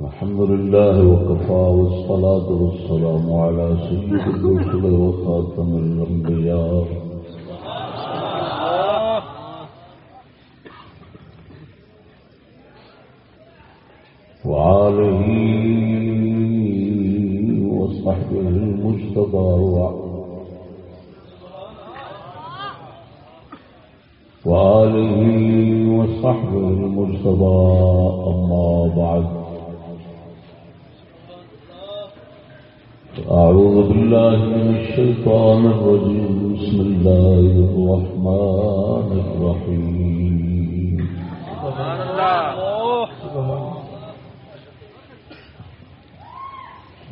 الحمد لله وكفى والصلاة والسلام على سيد الرسل وخاتم الأنبياء وعاله وصحبه المجتبى وآله وصحبه المجتبى. أما بعد. أعوذ بالله من الشيطان الرجيم. بسم الله الرحمن الرحيم. سبحان الله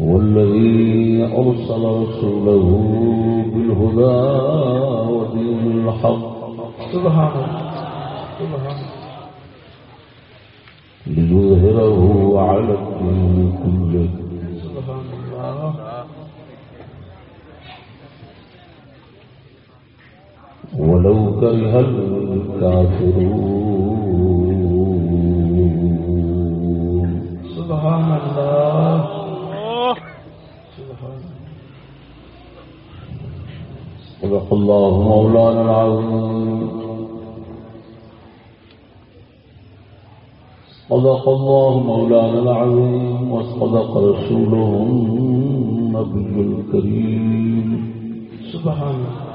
والذي أرسل رسوله بالهدى ودين الحق سبحان سبحان ليظهره على الدين كله سبحان الله. ولو كره الكافرون. سبحان الله. سبحان صدق الله مولانا العظيم. صدق الله مولانا العظيم وصدق رسوله النبي الكريم. سبحان الله.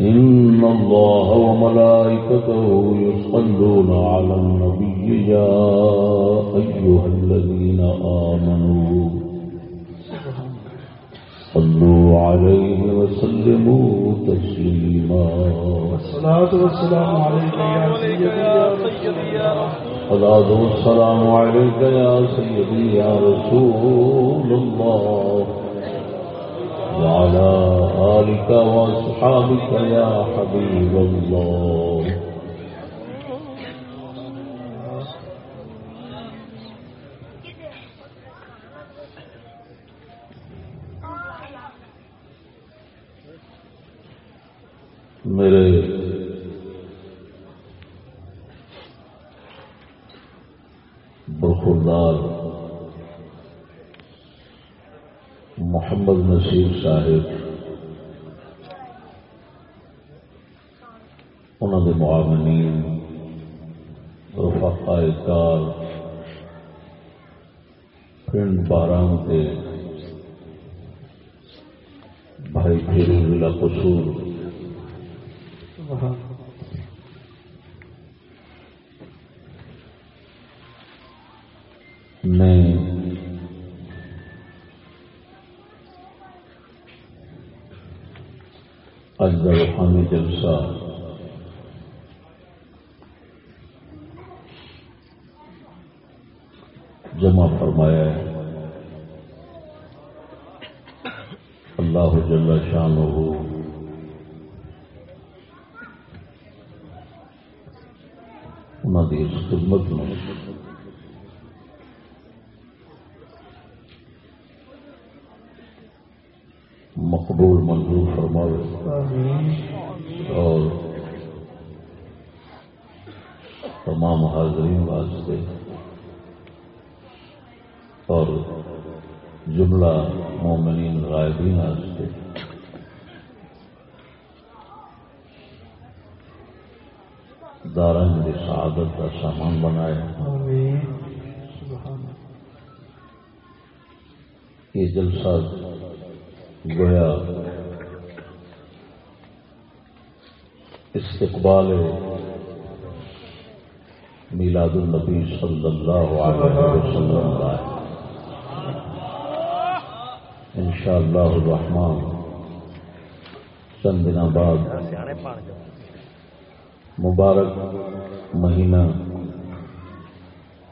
إن الله وملائكته يصلون على النبي يا أيها الذين آمنوا. صلوا عليه وسلموا تسليما الصلاة والسلام عليك يا سيدي. يا الصلاة والسلام عليك يا سيدي يا رسول الله. وعلى آلك وأصحابك يا حبيب الله. میرے برخوردار محمد نصیر صاحب انہوں نے معاونین رفقا کار پنڈ بارہ کے بھائی پھیری ضلع قصور میں اج کا روحانی جلسہ جمع فرمایا ہے۔ اللہ جل شان ہو انہوں کی اس خدمت میں مقبول منظور فرماوے اور تمام حاضرین واسطے۔ اور جملہ مومنین غائبین واسطے۔ دارنگ کی سعادت کا سامان بنائے یہ جلسہ گویا استقبال میلاد النبی صلی اللہ علیہ وسلم۔ کا ان شاء اللہ الرحمان چند دن بعد مبارک مہینہ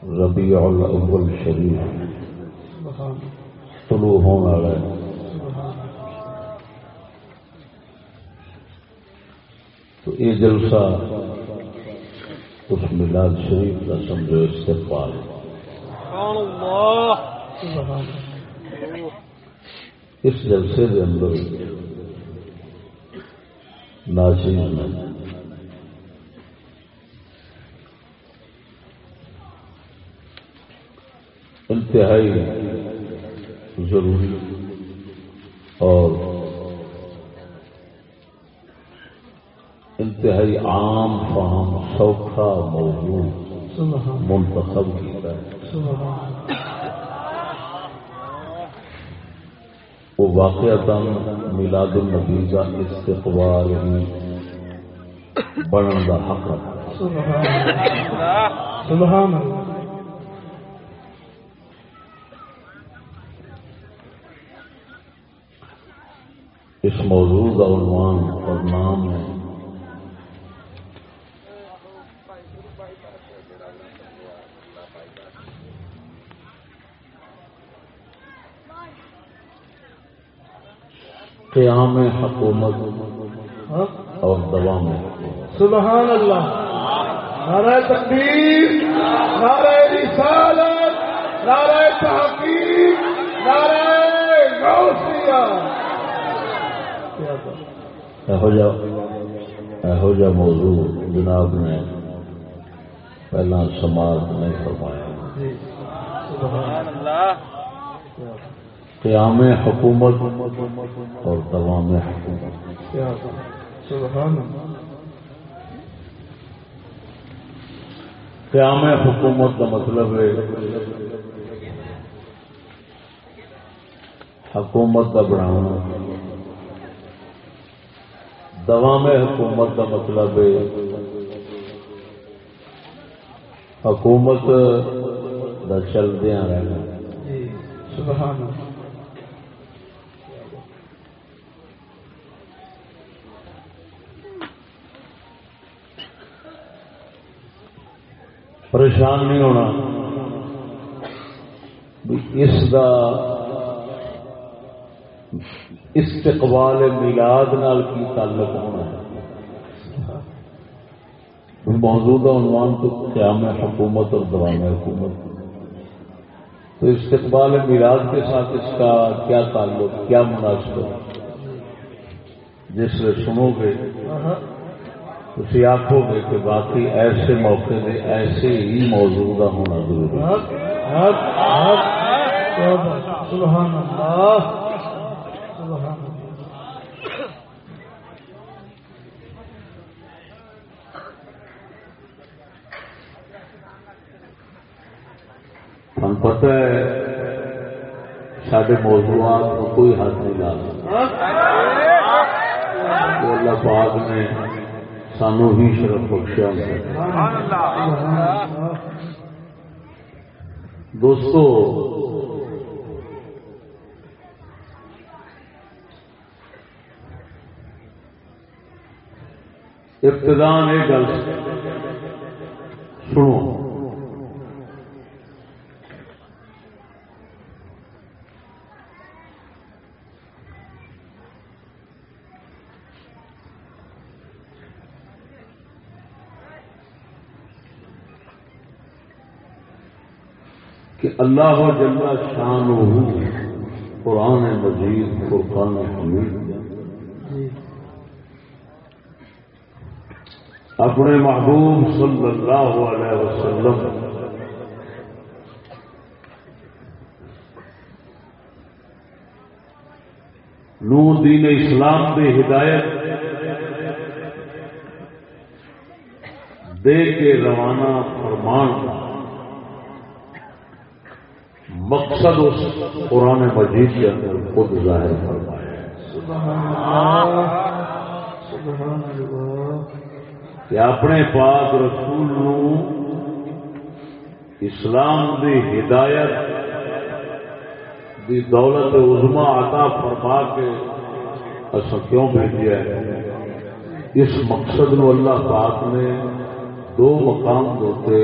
ربیع الاول شریف۔ طلوع ہونے والا ہے تو یہ جلسہ اس ملاد شریف کا سمجھو استقبال اس جلسے کے اندر ناچیز میں انتہائی ضروری اور انتہائی عام فہم سوکھا موضوع منتخب کیا وہ واقع میلاد النبی کا استقبال ہی بننے کا حق سبحان اللہ۔ اس موضوع کا عنوان اور نام ہے قیام حکومت اور دوا میں سبحان اللہ۔ نعرہ تکبیر نعرہ رسالت نعرہ تحقیق نعرہ غوثیہ۔ یہو جا موضوع جناب نے پہلا سماعت نہیں فرمایا۔ جی قیام حکومت اور دوام حکومت۔ قیام حکومت کا مطلب ہے حکومت کا بنانا دوام حکومت کا مطلب ہے حکومت کا چلدیا رہنا۔ جی، سبحان اللہ۔ پریشان نہیں ہونا۔ اس دا استقبال میلاد نال کی تعلق ہونا ہے۔ موجودہ عنوان تو قیام حکومت اور دوام حکومت۔ تو استقبال میلاد کے ساتھ اس کا کیا تعلق، کیا مناسبت؟ جس سے سنو گے۔ اسی آخو گے کہ باقی ایسے موقع میں ایسے ہی موجودہ ہونا ضروری ہم پتہ ہے سارے موضوعات کو کوئی حد نہیں لا سکتا اللہ پاک نے سانو ہی شرف بخشیا دوستو ابتدان یہ گل سنو کہ اللہ جل شان قرآن مجید فرقان حمید۔ اپنے محبوب صلی اللہ علیہ وسلم۔ نو دین اسلام کی ہدایت دے کے روانہ فرمان۔ مقصد اس قرآن مجید کے اندر خود ظاہر فرمایا کہ اپنے پاک رسول نو اسلام دی ہدایت دی دولت عظما عطا فرما کے اصل کیوں بھیجا ہے؟ اس مقصد نو اللہ پاک نے دو مقام دوتے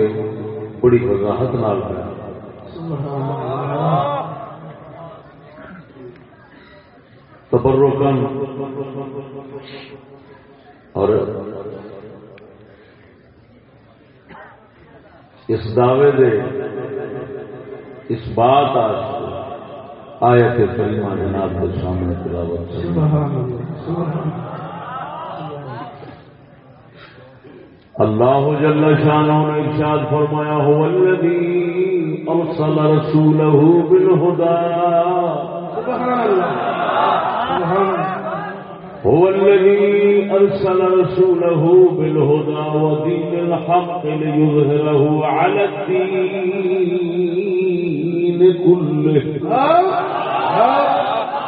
بڑی وضاحت نال ہے سبحان اللہ تبرکن اور اس دعوے دے، اس بات آیت کریمہ جناب کے سامنے تلاوت اللہ جل شانہ نے ارشاد فرمایا، هو الذي ارسل رسوله بالهدى سبحان اللہ۔ هو الذي أرسل رسوله بالهدى ودين الحق ليظهره على الدين كله.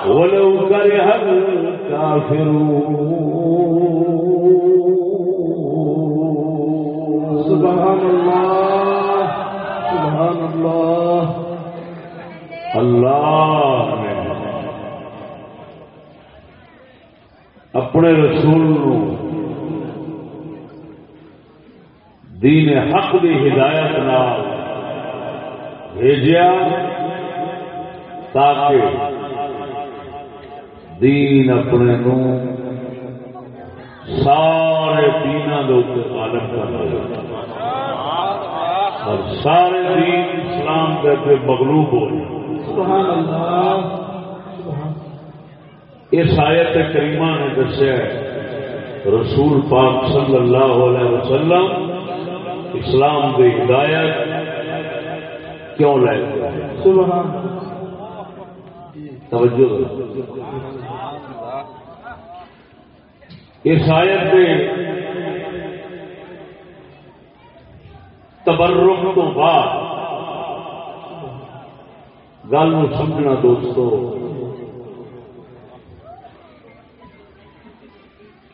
ولو كره الكافرون. سبحان اللہ سبحان اللہ اللہ اپنے رسول نو دین حق دی ہدایت نال بھیجیا تاکہ دین اپنے نو سارے دینا غالب کر اور سارے دین اسلام کے مغلوب ہو۔ جائے سبحان اللہ۔ سبحان اس آیت کریمہ نے دسیا رسول پاک صلی اللہ علیہ وسلم اسلام کی ہدایت کیوں لے توجہ۔ اس آیت کے تبرک تو بعد گل سمجھنا دوستو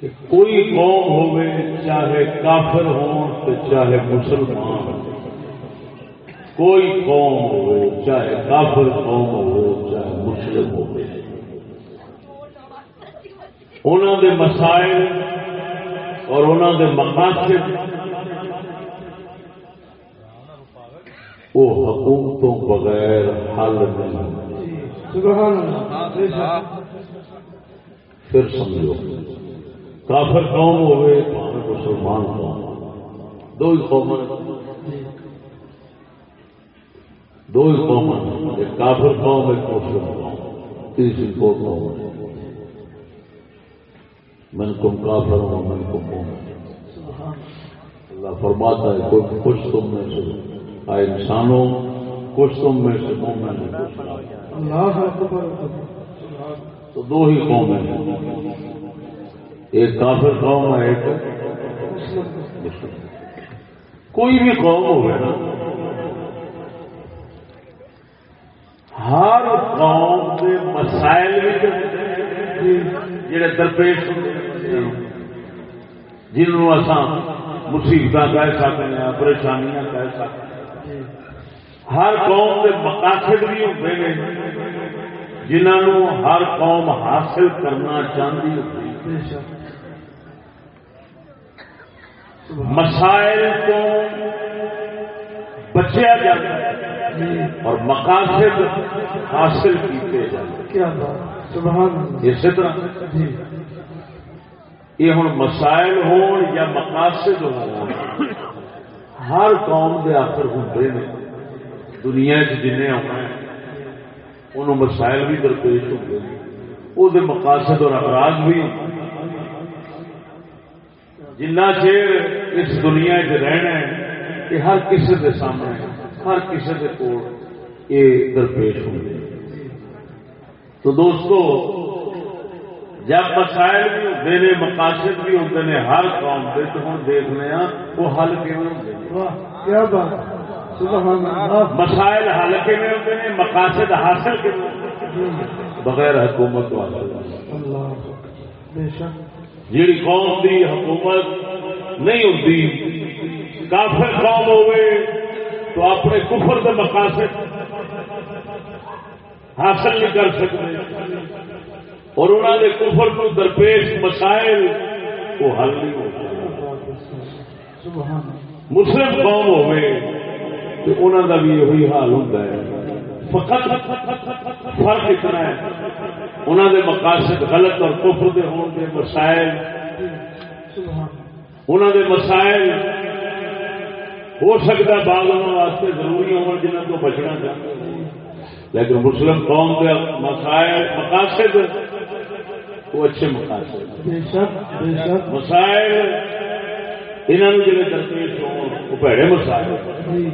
کہ کوئی قوم ہوے چاہے کافر ہون تو چاہے مسلمان کوئی قوم ہو چاہے کافر قوم ہو چاہے مسلم ہو انہوں دے مسائل اور انہوں دے مقاصد وہ حکومتوں بغیر حل نہیں۔ پھر سمجھو۔ کافر قوم ہوئے؟ مسلمان قوم دو ہی قوم دو ہی قوم ایک کافر قوم ایک مسلم قوم۔ تیسری کو قوم من کم کافر ہوں من کم قوم اللہ فرماتا ہے کوئی کچھ تم میں سے۔ آئے انسانوں کچھ تم میں سے مومن ہے کچھ اللہ تو دو ہی قومیں ہیں۔ ایک کافر قوم ہے، ایک کوئی بھی قوم ہوگا نا، ہر قوم کے مسائل بھی جڑے درپیش جنہوں اصا مصیبت کہہ سکتے ہیں، پریشانیاں کہہ سکتے ہیں۔ ہر قوم کے مقاصد بھی ہوتے ہیں، جنہوں ہر قوم حاصل کرنا چاہتی ہوتی ہے۔ مسائل کو بچیا جاتا ہے اور مقاصد حاصل کیتے جاتے اسی طرح جی۔ یہ ہوں مسائل ہون یا مقاصد ہون ہر قوم کے آخر ہوتے ہیں دنیا جن آنا انہوں مسائل بھی درپیش ہوتے ہیں وہ مقاصد اور اخراج بھی ہوتے ہیں جنا چیر اس دنیا چ رہنا ہے یہ ہر کسی کے سامنے ہر کسی کے کول یہ درپیش ہیں تو دوستو جب مسائل بھی ہوتے ہیں مقاصد بھی ہوتے ہیں ہر قوم کے تو ہوں دیکھنے ہاں وہ حل ہیں اللہ۔ مسائل حل کیون ہوتے ہیں؟ مقاصد حاصل ہیں بغیر حکومت والا جیڑی قوم دی حکومت نہیں ہوتی۔ کافر قوم ہوئے؟ تو اپنے کفر کے مقاصد حاصل نہیں کر سکتے۔ اور انہوں نے کفر کو درپیش مسائل وہ حل نہیں ہوتے مسلم قوم ہوئے؟ تو انہوں کا بھی یہی حال ہوتا ہے۔ فقط فرق اتنا ہے۔ انہوں دے مقاصد غلط اور کفر دے ہون دے مسائل انہوں دے مسائل ہو سکتا انہوں واسطے ضروری ہو جنہوں کو بچنا چاہتے لیکن مسلم قوم کے مسائل مقاصد وہ اچھے مقاصد مسائل انہوں نے جڑے درپیش ہون وہ بھڑے مسائل جی۔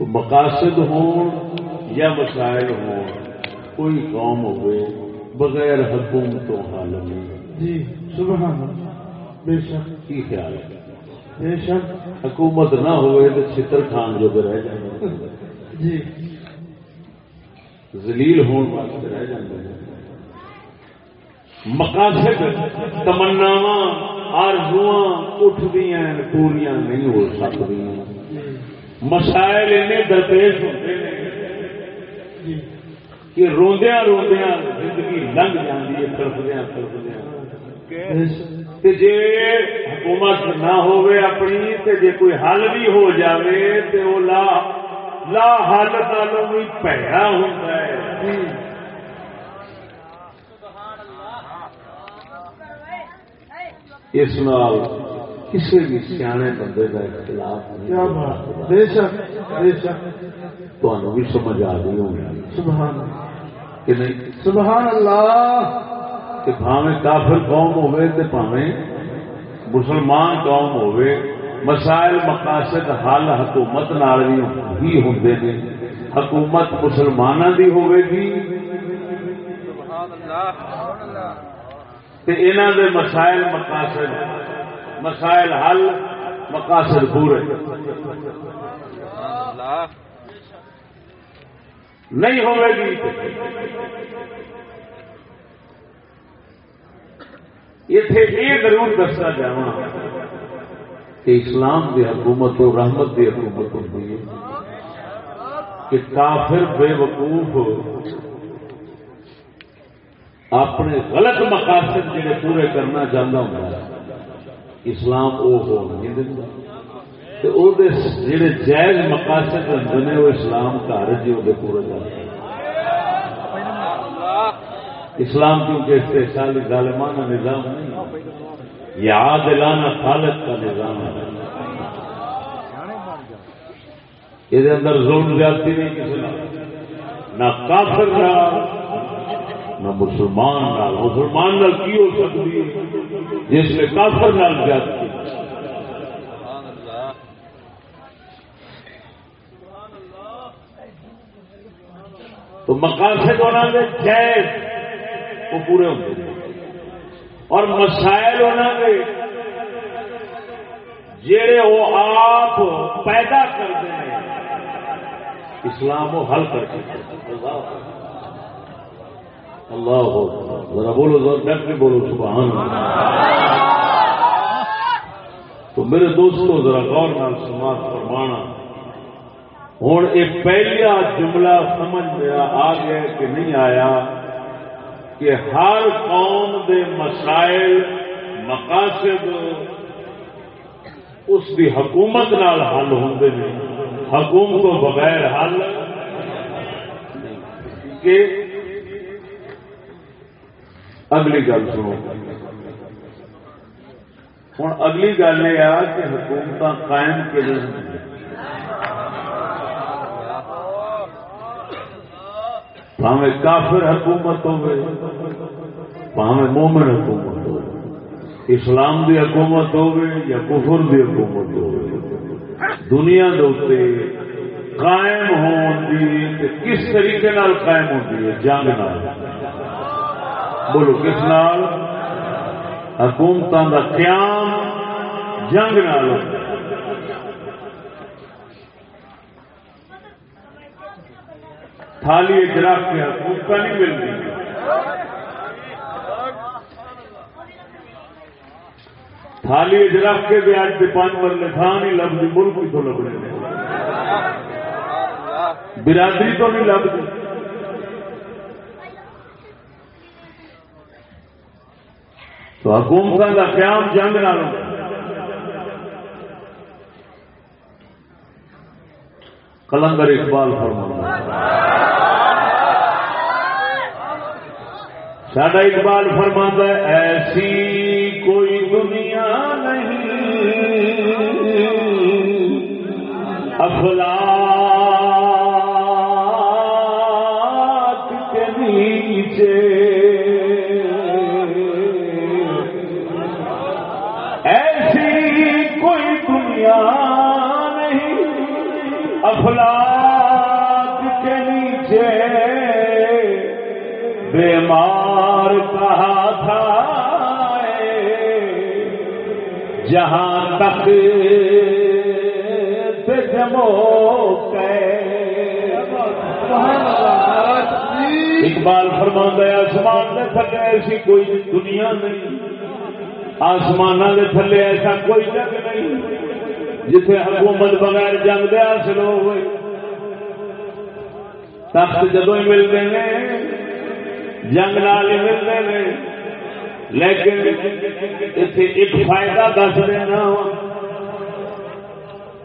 تو مقاصد ہون یا مسائل ہون کوئی قوم ہوئے بغیر حکومتوں حال نہیں جی سبحان اللہ۔ بے شک کی خیال ہے؟ بے شک حکومت نہ ہوئے تو چھتر کھان جو رہ جائیں جی۔ زلیل ہون واسطے رہ جاندے ہیں۔ مقاصد تمناواں آرزواں اٹھدیاں پوریاں نہیں ہو جی مسائل اینے درپیش ہوتے ہیں جی۔ کہ روندیا روندیا زندگی لنگ جاتی ہے تڑپدیا تڑپدیا تے جے حکومت نہ ہوئے اپنی تے جے کوئی حل بھی ہو جاوے تے وہ لا لا حل نالوں بھی پیڑا ہوتا ہے۔ جی اس نال کسی بھی سیانے بندے کا اختلاف بے شک بے شک۔ تمہیں بھی سمجھ آ گئی ہوگی سبحان کہ نہیں؟ سبحان اللہ۔ کہ بھاویں کافر قوم ہوئے تے بھاویں مسلمان قوم ہوئے مسائل مقاصد حل حکومت نال ہوندے نے۔ حکومت مسلمانوں دی ہوے گی۔ تے انہاں دے مسائل مقاصد مسائل حل مقاصد پورے۔ نہیں ہوے گی۔ اتے یہ ضرور دسنا چاہوں کہ اسلام کی حکومت و رحمت کی حکومت ہوتی ہے کہ کافر بے وقوف اپنے غلط مقاصد جڑے پورے کرنا چاہتا ہوں اسلام وہ ہو نہیں دے جڑے جائز مقاصد ہوتے ہیں وہ اسلام گھر جی وہ پورے کرتے ہیں اسلام کیونکہ استحصالی ظالمانہ نظام نہیں یہ عادلانہ خالق کا نظام ہے۔ یہ اندر ظلم زیادتی نہیں کسی نہ۔ کافر نہ مسلمان نال مسلمان نال کی ہو سکتی؟ ہے جس میں کافر نال زیادتی۔ تو مقاصد ہونا جائز وہ پورے ہوتے ہیں اور مسائل ہونا دے جڑے وہ آپ پیدا کرتے ہیں، اسلام وہ حل کر کے اللہ ہو۔ ذرا بولو، ذرا ڈٹ کے بولو سبحان اللہ۔ تو میرے دوستوں ذرا غور نال سماعت فرمانا۔ ہوں یہ پہلا جملہ سمجھ میں آ گیا کہ نہیں آیا۔ کہ ہر قوم دے مسائل، مقاصد اس دی حکومت نال حل ہوندے نے۔ حکومت بغیر حل۔ کہ اگلی گل سنو۔ ہوں اگلی گل یہ آ کہ حکومت قائم کے پاوے کافر حکومت ہوے پاوے مومن حکومت ہو اسلام دی حکومت ہوے یا کفر دی حکومت ہوے دنیا دے قائم ہون دی کس طریقے نال قائم ہوتی ہے؟ جنگ نال۔ بولو کس نال؟ حکومتوں کا قیام جنگ نال ہوتا ہے تھالی رکھ کے ہاں، حکومت نہیں ملتی تھالی رکھ کے بھی اج پانچ مرلے تھان ہی لبھی ملک ہی تو لبنے برادری تو نہیں لبتی تو حکومت کا قیام جنگ نہ کلندر اقبال فرما ساڈا اقبال فرما ایسی کوئی دنیا نہیں۔ افلاق جہاں تک جمو اقبال فرما آسمان کے تھلے ایسی کوئی دنیا نہیں۔ آسمان کے تھلے ایسا کوئی جگ نہیں۔ جتھے حکومت بغیر جنگ دے حاصل ہوئے۔ تخت جدو ہی ملتے ہیں، جنگ نال ہی ملتے ہیں۔ لیکن اتنے ایک فائدہ دس دینا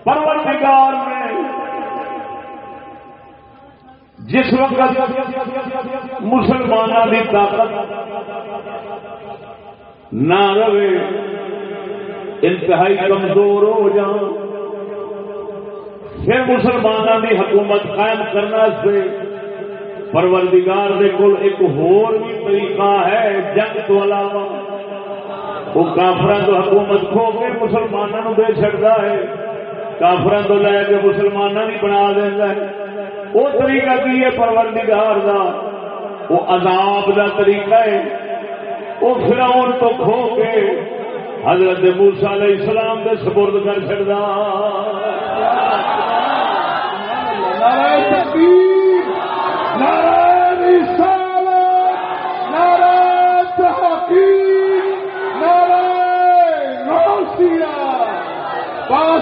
پرورتگار میں جس وقت مسلمانوں کی طاقت نہ رہے، انتہائی کمزور ہو جان پھر مسلمانوں کی حکومت قائم کرنا سے پروردگار دے کول ایک ہور بھی طریقہ ہے، جنگ تو علاوہ۔ وہ کافر تو حکومت کھو کے مسلمانوں دے چڑتا ہے۔ کافر تو لے کے مسلمانوں بھی بنا دینا ہے۔ وہ طریقہ کی ہے پروردگار دا؟ وہ عذاب دا طریقہ ہے۔ وہ فراؤن تو کھو کے حضرت موسا علیہ السلام دے سپرد کر چڑتا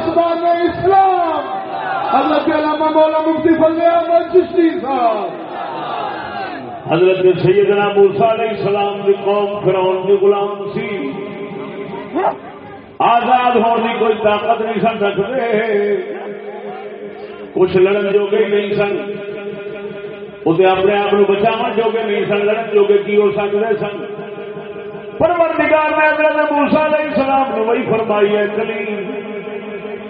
پاسبان اسلام۔ حضرت علامہ مولا مفتی فضل احمد چشتی صاحب۔ حضرت سیدنا موسا علیہ السلام کی قوم فرعون کی غلام سی۔ آزاد ہونے کی کوئی طاقت نہیں سن سکتے۔ کچھ لڑن جوگے نہیں سن۔ اسے اپنے آپ بچاو جوگے نہیں سن، لڑن جوگے کی ہو سکتے سن۔ پروردگار نے حضرت موسا علیہ السلام نے وہی فرمائی ہے، کلیم۔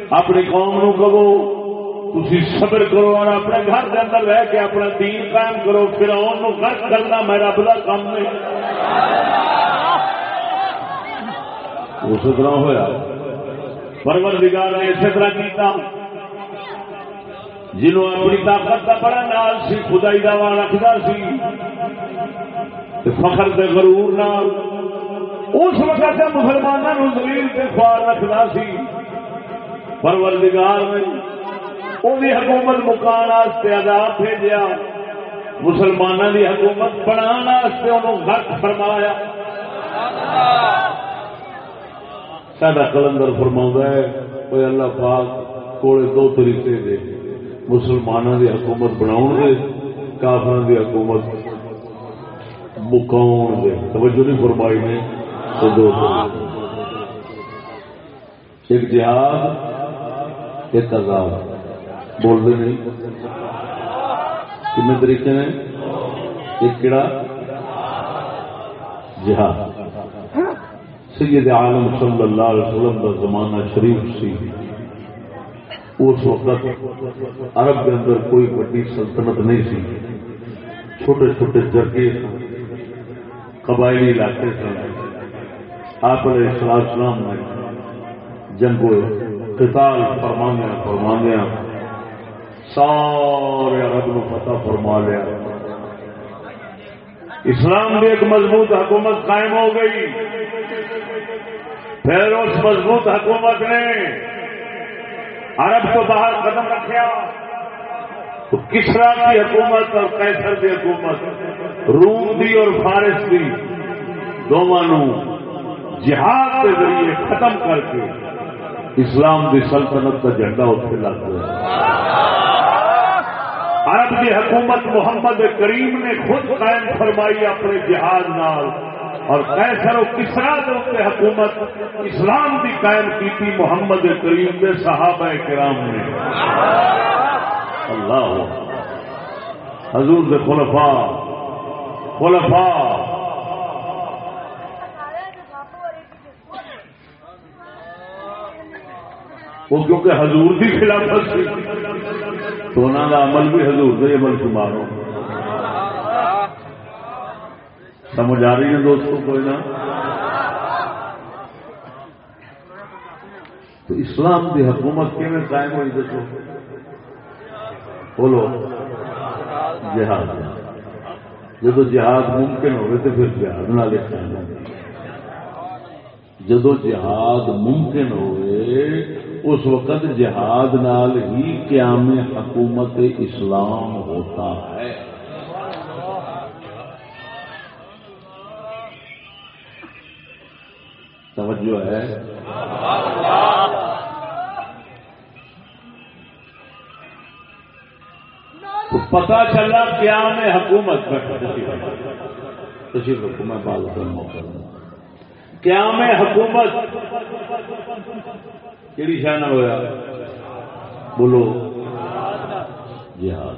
اپنی قوم نو کہو تھی صبر کرو اور اپنے گھر کے اندر رہ کے اپنا دین قائم کرو پھر ان غرق کرنا میرا بلا کام نہیں اس طرح ہوا پروردگار نے اسی طرح کیتا۔ جنہوں اپنی طاقت کا بڑا نال سی، خدائی کا وا رکھتا سی فخر دے غرور نال، اس وقت مسلمانوں زمین سے خوار رکھتا سی پروردگار نے وہی حکومت مکان آزاد بھیجا مسلمانوں کی حکومت بنا غرق فرمایا۔ سڈا کلندر فرما ہے کوئی اللہ پاک کول دو طریقے دے مسلمانوں کی حکومت بناؤ دے کافر کی حکومت مکاؤ دے۔ توجہ نہیں فرمائی نے، تو دو ایک جہاد ایک عذاب۔ بولتے نہیں۔ کن طریقے نے؟ ایک کہڑا جہاد۔ سید عالم صلی اللہ علیہ وسلم کا زمانہ شریف سی۔ اس وقت عرب کے اندر کوئی بڑی سلطنت نہیں سی۔ چھوٹے چھوٹے جرگے قبائلی علاقے سن آپ علیہ السلام نے جنگو قتال فرمانے فرمانے۔ سارے عرب نو فتح فرما لیا۔ اسلام بھی ایک مضبوط حکومت قائم ہو گئی۔ پھر اس مضبوط حکومت نے عرب کو باہر قدم رکھا تو کسرا کی حکومت اور کیسر کی حکومت، روم دی اور فارس دی، دونوں جہاد کے ذریعے ختم کر کے اسلام کی سلطنت کا جھنڈا اتنے لگ گیا۔ عرب کی حکومت محمد کریم نے خود قائم فرمائی اپنے جہاز نال۔ اور کیسر و کسرا کے حکومت اسلام کی قائم کی تھی محمد کریم کے صحابہ کرام نے۔ اللہ حضور دے خلفا خلفا وہ کیونکہ حضور کی خلافت سی۔ تو انہوں کا عمل بھی حضور سے عمل شمار ہو۔ سمجھ آ رہی ہے دوستوں کوئی نہ؟ تو اسلام کی حکومت کیون قائم ہوئی دسو؟ بولو۔ جہاد۔ جدو جہاد ممکن ہوئے تو پھر جہاد نہ لکھا جدو جہاد ممکن ہوئے اس وقت جہاد نال ہی قیام حکومت اسلام ہوتا ہے۔ توجہ ہے۔ تو پتا چلا کیا میں حکومت تشریف حکومت بال موقع کیا میں حکومت کہڑی شہ نہ ہوا بولو۔ جہاد۔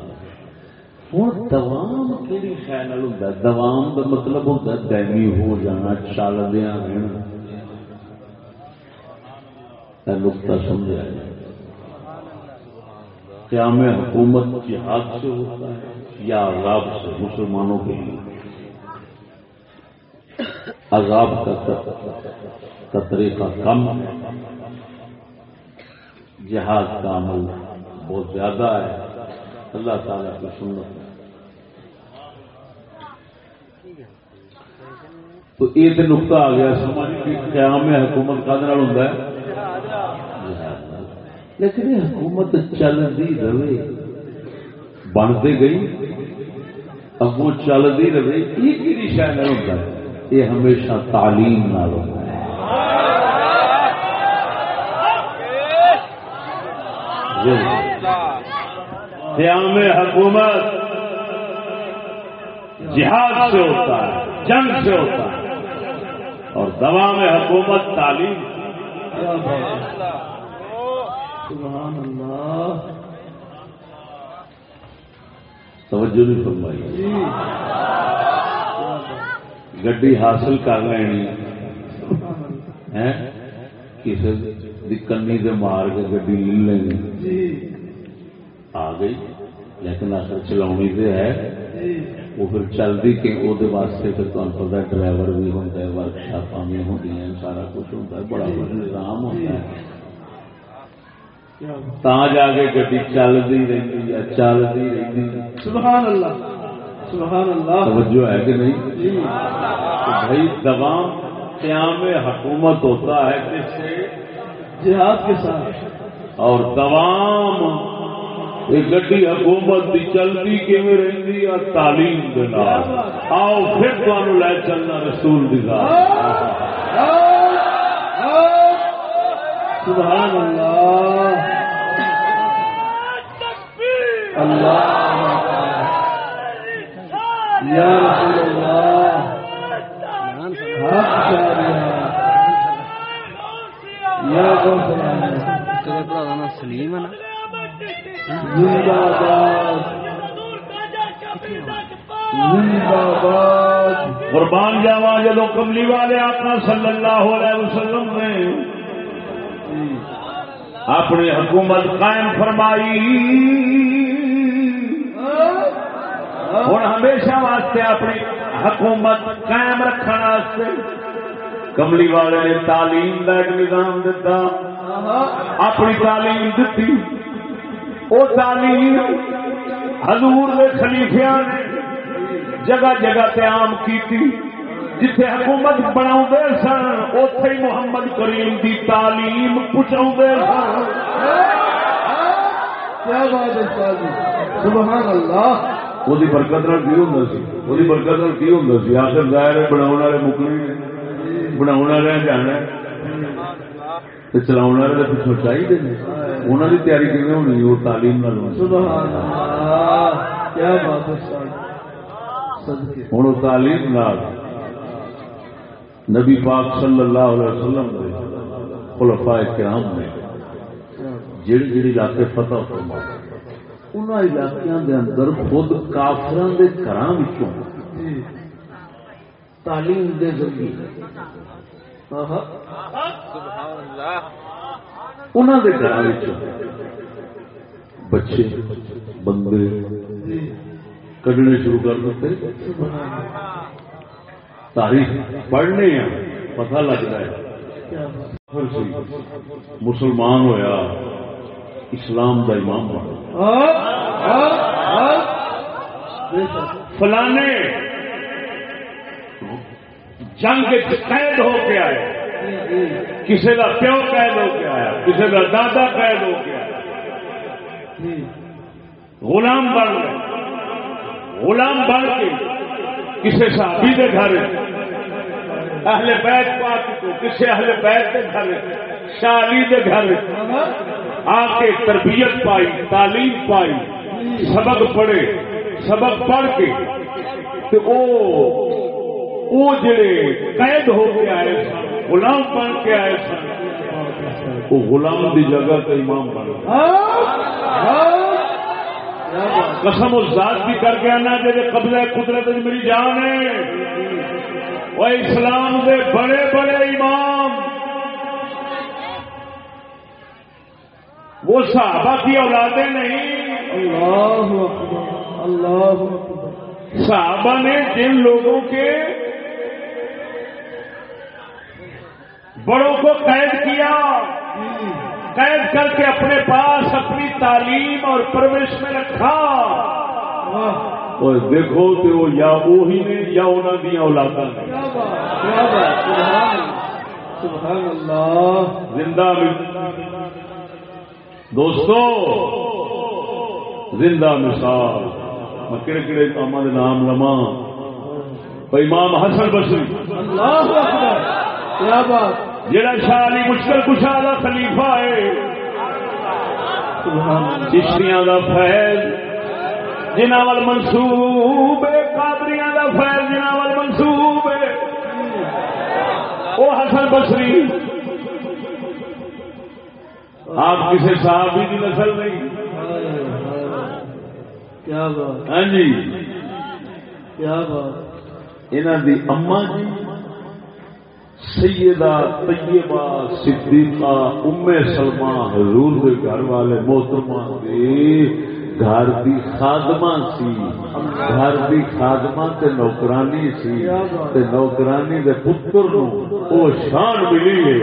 ہوں دوام کہڑی شہ نال ہوں دوام کا مطلب ہوتا دینی ہو جانا چلدیا رہنا نقطہ سمجھا جائے قیام حکومت جہاد سے ہوتا ہے یا عذاب سے؟ مسلمانوں کے لیے۔ عذاب کا طریقہ کم ہے۔ جہاد کا عمل بہت زیادہ ہے۔ اللہ تعالیٰ کی سنت تو یہ تو نقطہ آ گیا، سمجھ کہ قیام حکومت کا ہوتا ہے۔ لیکن یہ حکومت چلتی رہے، بنتے گئی، اگوں چلتی رہے، یہ کہڑی شاید ہوتا ہے؟ یہ ہمیشہ تعلیم نہ ہوتا ہے۔ قیام حکومت جہاد سے ہوتا ہے، جنگ سے ہوتا ہے۔ اور دوا میں حکومت تعلیم سبحان اللہ توجہ نہیں فرمائی۔ گڈی حاصل کر رہے ہیں۔ کنی سے مار کے گڈی لے لینی۔ آ گئی۔ لیکن اصل چلاونی سے ہے۔ وہ پھر چلتی کہ وہ واسطے پھر تمہیں پتا ڈرائیور بھی ہوتا ہے ورک شاپا بھی ہوتی ہیں سارا کچھ ہوتا ہے بڑا بڑا نظام ہوتا ہے۔ تا جا کے گڈی چلتی رہتی ہے چلتی رہتی سبحان اللہ۔ سبحان اللہ۔ توجہ ہے کہ نہیں؟ بھائی دوام قیام حکومت ہوتا ہے کس سے جہاد کے ساتھ۔ اور دوام یہ گڈی حکومت کی چلتی کیون رہتی ہے؟ تعلیم کے نال۔ آؤ پھر تمہیں لے چلنا رسول کی سبحان اللہ۔ اللہ۔ یا رسول اللہ۔ سلیم ہے نا قربان جاوا جدو کملی والے آقا صلی اللہ علیہ وسلم نے اپنی حکومت قائم فرمائی۔ ہوں ہمیشہ واسطے اپنی حکومت قائم رکھنے کملی والے نے تعلیم کا ایک نظام دتا۔ اپنی تعلیم دیتی وہ تعلیم حضور کے خلیفیا نے جگہ جگہ تے عام کی جتھے حکومت بنا سن اتے محمد کریم دی تعلیم پہنچا سن۔ کیا بات ہے استاد جی؟ سبحان اللہ۔ وہ برکت کی ہوں سی؟ وہ برکت کی ہوں سی؟ آخر ظاہر بنا والے مکنے بنا جانا چلا پچھو چاہیے انہوں کی تیاری کیون ہونی وہ تعلیم ہوں تعلیم نال نبی پاک صلی اللہ علیہ وسلم نے خلفاء کرام نے جڑی جڑی علاقے فتح فرمائے ان علاقوں دے اندر خود کافران وچوں جی تعلیم دے انہوں دے وچوں بچے بندے۔ جی کڈنے شروع کر دیتے۔ تاریخ پڑھنے ہیں۔ پتہ لگ رہا ہے۔ کیا بات مسلمان ہویا۔ اسلام دا امام بنا۔ فلانے۔ جنگ قید ہو کے آئے۔ کسی کا پیو قید ہو کے آیا کسی کا دادا قید ہو کے آیا۔ غلام بن گئے۔ غلام بن کے کسی صحابی کے گھر اہل بیت پاک کو کسی اہل بیت کے گھر شالی کے گھر آ کے تربیت پائی، تعلیم پائی، سبق پڑھے، سبق پڑھ کے، تو وہ جڑے قید ہو کے آئے سن غلام بن کے آئے سن۔ وہ غلام دی جگہ کا امام بن گئے۔ قسم اس ذات بھی کر کے آنا جی قبضہ قدرت میری جان ہے۔ وہ اسلام دے بڑے بڑے امام۔ وہ صحابہ کی اولادیں نہیں۔ اللہ اللہ صحابہ نے جن لوگوں کے بڑوں کو قید کیا۔ قید کر کے اپنے پاس اپنی تعلیم اور پرورش میں رکھا۔ اور دیکھو تو وہ یا وہی نے یا انہوں دیا اولادا نے سبحان اللہ زندہ دوستو زندہ مثال۔ میں کہڑے کہڑے کاموں کے نام لوا امام حسن بسری اللہ اکبر کیا بات۔ جڑا شاہ علی مشکل کشا کا خلیفہ ہے. چشتیاں کا فیض جنہ وال منسوب ہے قادریاں کا فیض جنہ وال منسوب ہے. وہ حسن بسری آپ کسی صحابی کی نسل نہیں. کیا بات؟ ہاں جی۔ کیا بات؟ انہوں دی اما جی سیدہ طیبہ صدیقہ ام سلمہ حضور دے گھر والے محترمہ دے گھر دی خادمہ سی، گھر دی خادمہ تے نوکرانی سی تے نوکرانی دے پتر نو او شان ملی ہے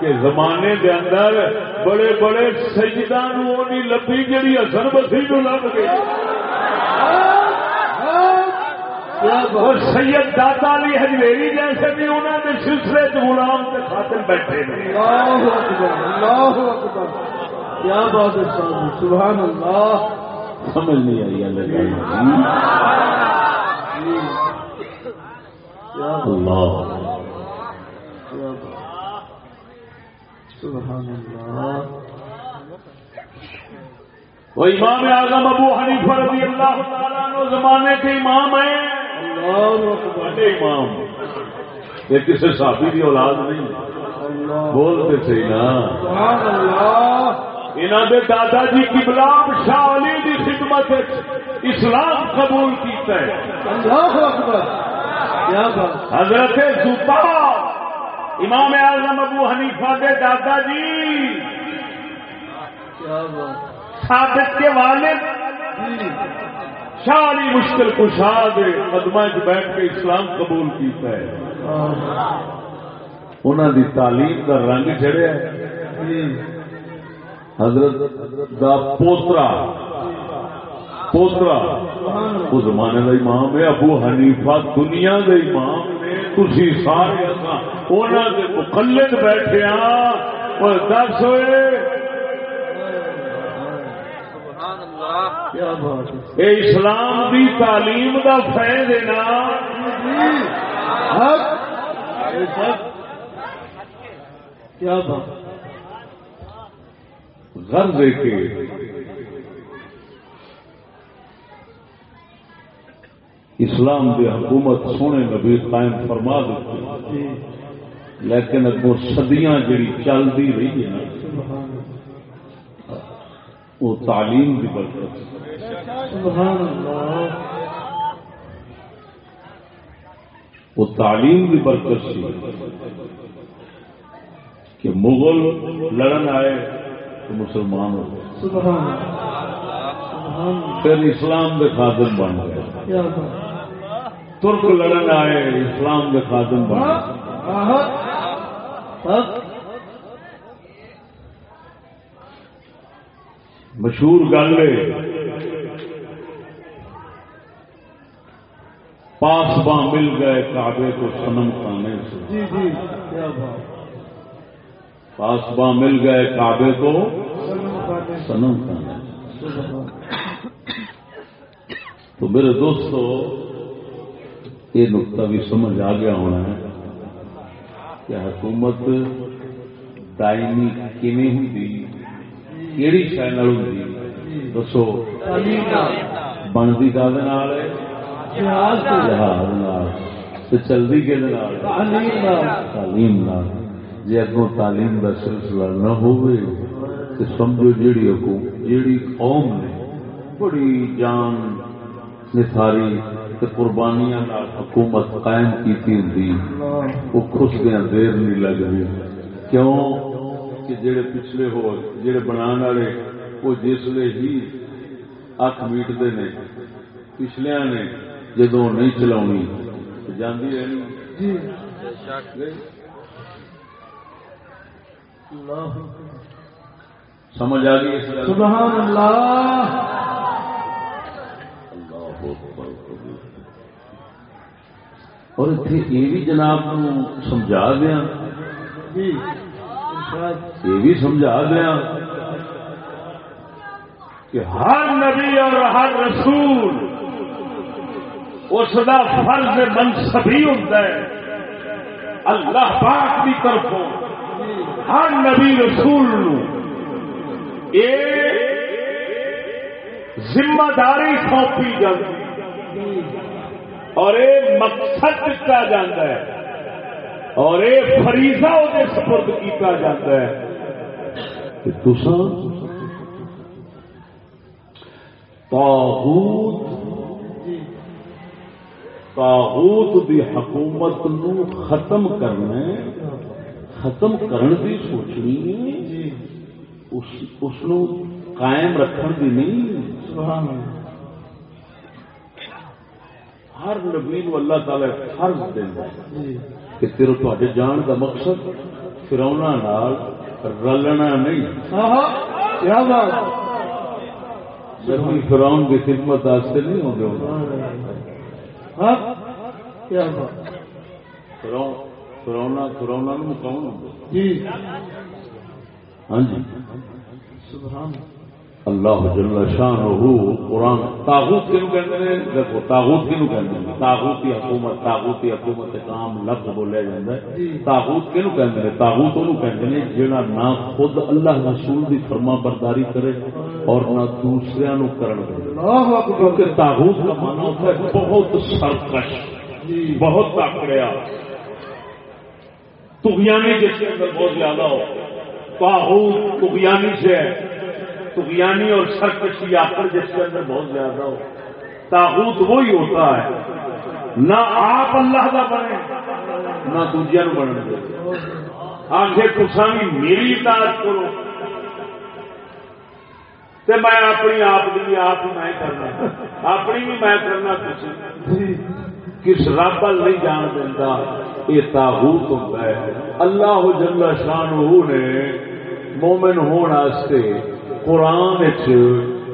کہ زمانے دے اندر بڑے بڑے سجدہ نو اونی لبی جڑی حسن بسی نو لب گئی۔ اور سید داتا علی ہجویری جیسے بھی انہوں نے سلسلے غلام کے خاطر بیٹھے ہیں۔ اللہ اکبر اللہ اکبر۔ کیا بات ہے صاحب سبحان اللہ۔ سمجھ نہیں آئی اللہ اللہ۔ کیا بات سبحان اللہ۔ وہ امام اعظم ابو حنیفہ رضی اللہ تعالیٰ زمانے کے امام ہیں۔ امام۔ یہ کسی صحابی کی اولاد نہیں۔ بولتے تھے نا۔ انہوں نے دادا جی کبلام شاہ علی کی خدمت اسلام قبول کیتا ہے۔ اللہ اکبر۔ کیا حضرت زوتا امام اعظم ابو حنیفہ کے دادا جی۔ ثابت کے والد۔ جی شاہ علی مشکل کشا دے قدمہ چ بیٹھ کے اسلام قبول کیتا ہے۔ انہوں دی تعلیم کا رنگ چڑھیا جی حضرت دا پوترا۔ پوترا۔ اس زمانے کا امام ہے، ابو حنیفہ دنیا دے امام نے تھی سارے انہوں کے مقلد بیٹھے ہاں۔ اور دس ہوئے اے اسلام دی تعلیم دا فیض ہے نا؟ حق؟ بے شک کیا بات؟ غرض ہے کہ اسلام دی حکومت سونے نبی قائم فرما دیتی جی۔ لیکن اگوں صدیاں جڑی چلتی رہی ہے نا وہ تعلیم کی برکت۔ سبحان اللہ۔ وہ تعلیم کی برکت سی کہ مغل لڑن آئے تو مسلمان ہو گئے۔ سبحان اللہ۔ پھر اسلام کے خادم بن گئے۔ ترک لڑن آئے اسلام کے خادم بن گئے حق حق مشہور گل ہے۔ پاسباں مل گئے کعبے کو سنم کھانے سے۔ جی جی کیا پاسباں مل گئے کعبے کو خانے سنم سے۔ سبحان تو میرے دوستو یہ نقطہ بھی سمجھ آ گیا ہونا ہے کہ حکومت دائمی کیویں ہوں کیڑی ہوں دسو۔ تعلیم کا بنتی کا جہاز کا نال۔ تعلیم کا جے اگوں تعلیم دا سلسلہ نہ ہوئے تے سمجھو جیڑی حکومت جیڑی قوم نے بڑی جان نثاری قربانیاں حکومت قائم ہوندی اللہ۔ وہ خود دیا دیر نہیں لگ رہی۔ کیوں؟ کہ جڑے پچھلے ہو جڑے بنان والے وہ جسلے ہی اکھ میٹتے نے پچھلیا نے جدو نہیں چلاونی تو جاندی رہنی جی۔ سمجھ آ گئی؟ سبحان اللہ۔ اللہ۔ اور اتنے یہ بھی جناب سمجھا دیا۔ جی۔ یہ بھی سمجھا دیا کہ ہر نبی اور ہر رسول اس کا فرض منصبی ہوتا ہے۔ اللہ پاک کی طرفوں ہر نبی رسول نو یہ ذمہ داری سونپی جاتی اور یہ مقصد دتا جاتا ہے۔ اور یہ فریضہ وہ سپرد کیتا جاتا ہے۔ کہ تسا تاغوت تاغوت دی حکومت نو ختم کرنا ختم کرن دی سوچنی اس اس نو قائم رکھن دی نہیں۔ سبحان اللہ۔ ہر نبی اللہ تعالی فرض دینا کہ تیرے تے جان کا مقصد فرونا نال رلنا نہیں۔ آہا کیا بات؟ فرعون کی خدمت واسطے نہیں ہوگے ہاں کیا بات؟ فرونا فرونا نو کون ہوگا جی۔ ہاں جی۔ سبحان اللہ۔ جل شان قرآن تاغوت کیوں کہتے ہیں دیکھو تاغوت کیوں کہتے ہیں تاغوتی حکومت تاغوتی حکومت کام لفظ بولیا جاتا ہے۔ تاغوت کیوں کہتے ہیں تاغوت انہوں کہتے ہیں جہاں نہ خود اللہ رسول کی فرما برداری کرے اور نہ دوسرے نو کرن دے۔ اللہ کیونکہ تاغوت کا مانا ہوتا ہے بہت سرکش جی۔ بہت تاکڑیا۔ تغیانی جس کے اندر بہت زیادہ ہو۔ تاغوت تغیانی سے ہے۔ تغیانی اور سرکشی آکر جس کے اندر بہت زیادہ ہو۔ تاغوت وہی ہوتا ہے۔ نہ آپ اللہ کا بنے، نہ دوجیا نو بننے دے۔ آخر تسا میری اطاعت کرو۔ تے میں اپنی آپ کی بھی آپ میں کرنا۔ اپنی بھی میں کرنا تھی جی کس رب نہیں جان دینا یہ تاغوت ہوتا ہے۔ اللہ جل شان نے مومن ہونے قرآن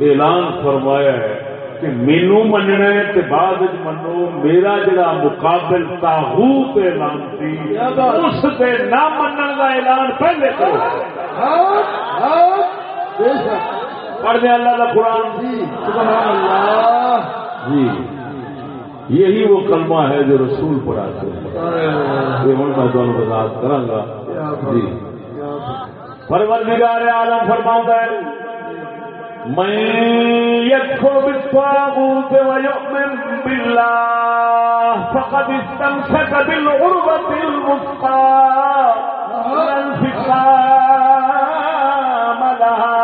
اعلان فرمایا ہے کہ مینو مننا ہے تے بعد منو، میرا جڑا مقابل تاغوت اعلان سی، اس دے نہ منن کا اعلان پہلے کرو۔ ہاں پڑھ دیں اللہ کا قرآن۔ جی۔ سبحان اللہ جی یہی وہ کلمہ ہے جو رسول پڑھاتے ہیں۔ یہ ہوں میں تمہیں وضاحت کرا گا۔ جی۔ پروردگار عالم فرماؤں ہے من يكفر بالطاغوت ويؤمن بالله فقد استمسك بالعروة الوثقى لا انفصام لها.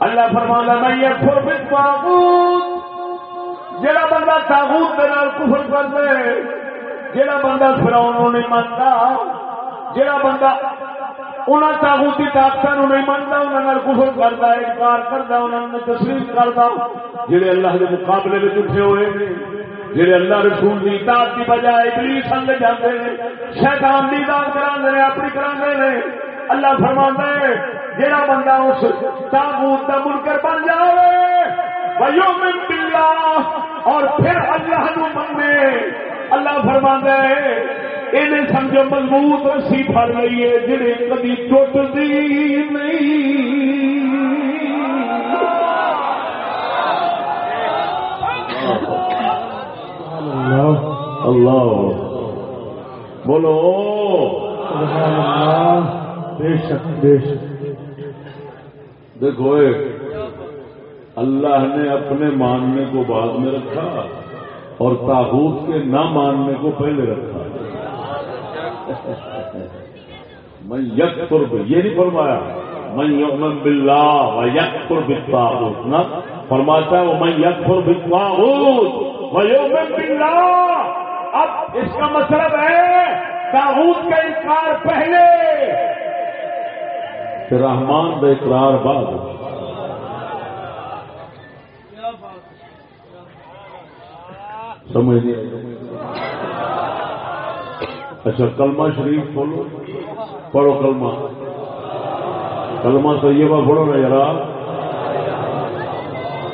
اللہ فرمانا میں یہ خور تاغوت جڑا بندہ تاغوت کے نال کفر کر دے جڑا بندہ فراؤن نہیں مانتا جڑا بندہ انہوں تاغوتی طاقتوں نہیں منتا انہوں کفر کرتا انکار کرتا انہوں نے تسلیم کرتا جہے اللہ کے مقابلے میں اٹھے ہوئے جہے اللہ رسول کی اطاعت کی بجائے ابلیس ہل جاتے ہیں شیطان کی اطاعت کرا اپنی کرا اللہ فرما ہے جہاں بندہ اس تاغوت کا منکر بن جائے ویومن باللہ، اور پھر اللہ نو منے اللہ فرما ہے انہیں سمجھو مضبوط رسی پڑ رہی ہے جڑے کدی ٹوٹتی نہیں. اللہ بولو. بے شک بے شک دیکھو اللہ نے اپنے ماننے کو بعد میں رکھا۔ اور تاحود کے نہ ماننے کو پہلے رکھا۔ میں یک قرب یہ نہیں فرمایا۔ میں یومن باللہ و یک قرب تاحود نہ فرماتا ہے وہ میں یک قرب تاحود و یومن باللہ۔ اب اس کا مطلب ہے تاحود کا انکار پہلے۔ رحمان بے اقرار بعد۔ سمجھ اچھا کلمہ شریف کھولو۔ پڑھو کلمہ۔ کلمہ طیبہ پڑھو نا یار۔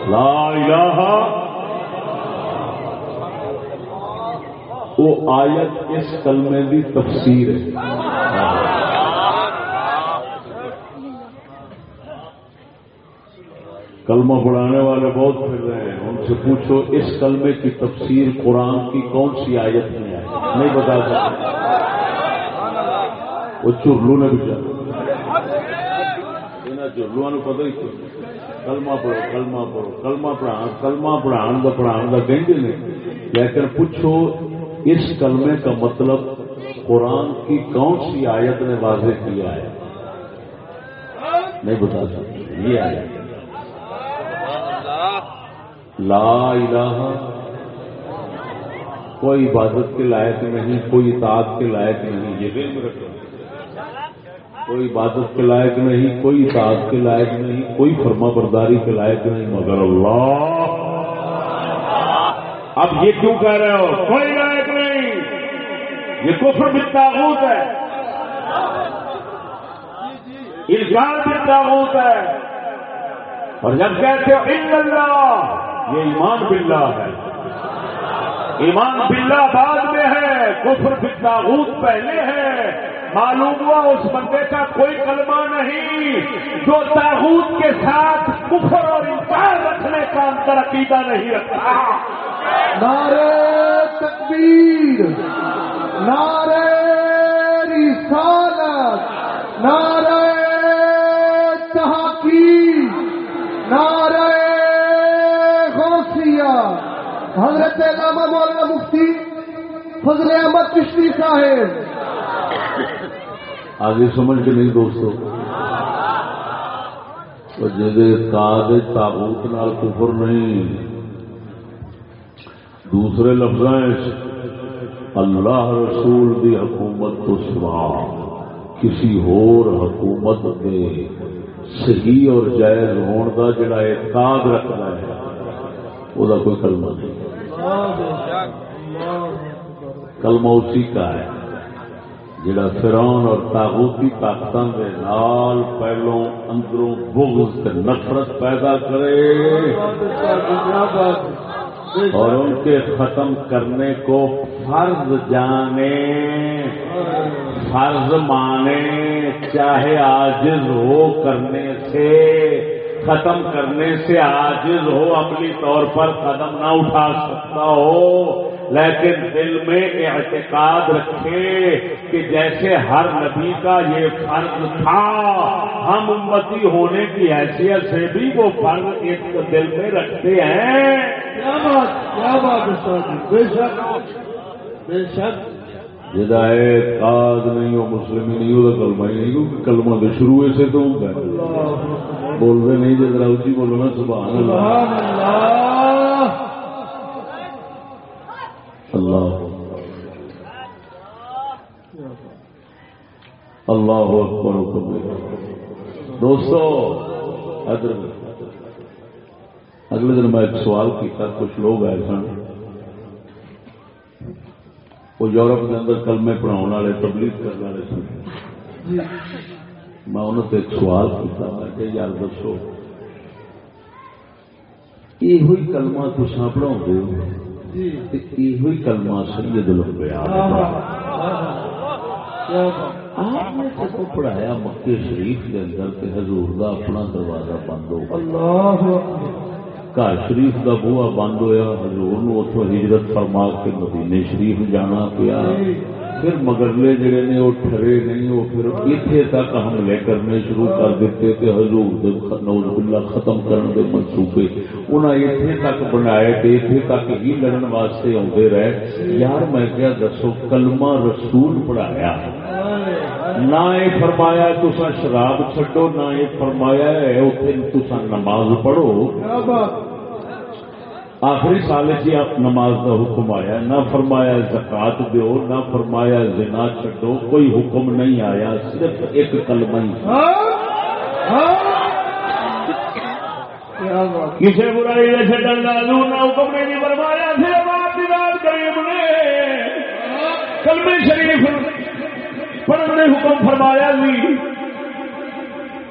لا الہ۔ وہ آیت اس کلمے کی تفسیر ہے۔ کلمہ پڑھانے والے بہت پھر رہے ہیں۔ ان سے پوچھو، اس کلمے کی تفسیر قرآن کی کون سی آیت میں آئی نہیں بتا سکتے۔ وہ چرلو نے بھی چرلو نے پتا ہی کلمہ پڑھو کلمہ پڑھو، کلمہ پڑھا کلمہ پڑھان کا پڑھان کا کہیں لیکن پوچھو، اس کلمے کا مطلب قرآن کی کون سی آیت نے واضح کیا ہے؟ نہیں بتا سکتے۔ یہ آیت۔ لا الہ کوئی عبادت کے لائق نہیں، کوئی اطاعت کے لائق نہیں، یہ بھی رکھو۔ کوئی عبادت کے لائق نہیں، کوئی اطاعت کے لائق نہیں، کوئی فرما برداری کے لائق نہیں، مگر اللہ۔ اب یہ کیوں کہہ رہے ہو؟ کوئی لائق نہیں۔ یہ کفر بھی تاغوت ہے۔ الزام بھی تاغوت ہے۔ اور جب کہتے ہو اللہ یہ ایمان باللہ ہے۔ ایمان باللہ بعد میں ہے، کفر بالتاغوت پہلے ہے۔ معلوم ہوا اس بندے کا کوئی کلمہ نہیں، جو تاغوت کے ساتھ کفر اور انکار رکھنے کا اندر عقیدہ نہیں رکھتا۔ نعرے تکبیر نعرے حضرت علامہ مولانا مفتی فضل احمد کشتی صاحب۔ آگے سمجھ کے نہیں دوستو۔ کاد تابوت نال کفر نہیں، دوسرے لفظ اللہ رسول دی حکومت تو سوا کسی ہور حکومت کے صحیح اور جائز ہون کا جڑا اعتقاد رکھنا ہے، وہ کوئی کلمہ نہیں۔ کلمہ اسی کا ہے۔ جڑا فرون اور تاغوتی طاقتوں کے نال پہلوں اندروں بغض نفرت پیدا کرے۔ اور ان کے ختم کرنے کو فرض جانے، فرض مانے، چاہے آجز ہو کرنے سے۔ ختم کرنے سے عاجز ہو عملی طور پر قدم نہ اٹھا سکتا ہو۔ لیکن دل میں اعتقاد رکھے کہ جیسے ہر نبی کا یہ فرض تھا، ہم امتی ہونے کی حیثیت سے بھی وہ فرض ایک دل میں رکھتے ہیں۔ کیا بات کیا بات جی، بے شک بے شک۔ ہدایت قاد نہیں ہو مسلم نہیں ہو کلمہ ہی نہیں کیونکہ کلمہ تو شروع سے تو ہوتا ہے بول رہے نہیں جب راؤ جی بولو نا سبحان اللہ۔ اللہ اللہ اکبر کبیر دوستو ادھر اگلے دن میں ایک سوال کیا کچھ لوگ آئے سن۔ وہ یورپ کے اندر کلمے پڑھاؤ والے، تبلیغ کرنے والے سن۔ میں انہوں سے ایک سوال کیا میں کہ یار دسو یہ کلمہ تصا پڑھاؤ یہ کلمہ سید الانبیاء آپ نے سب پڑھایا مکے شریف کے اندر حضور دا اپنا دروازہ بند ہو اللہ گھر شریف دا بوا بند ہویا حضور نو اتو ہجرت فرما کے مدینے شریف جانا پیا پھر مگرلے جڑے نے وہ ٹھرے نہیں وہ پھر اتنے تک حملے کرنے شروع کر دیتے کہ حضور نوز باللہ ختم کرنے دے منصوبے انہیں اتنے تک بنائے تے اتنے تک ہی لڑن واسطے آتے رہے یار میں کیا دسو کلمہ رسول پڑھایا نہ یہ فرمایا تسا شراب چڈو نہ یہ فرمایا ہے اتنے تسا نماز پڑھو۔ آخری سال جی آپ نماز کا حکم آیا نہ فرمایا زکات دو نہ فرمایا زنا چڈو کوئی حکم نہیں آیا صرف ایک کلمہ ہی۔ کسی برائی نے چڈن کا نہ حکم نہیں فرمایا صرف کریم نے۔ کلمے شریف پڑھنے حکم فرمایا سی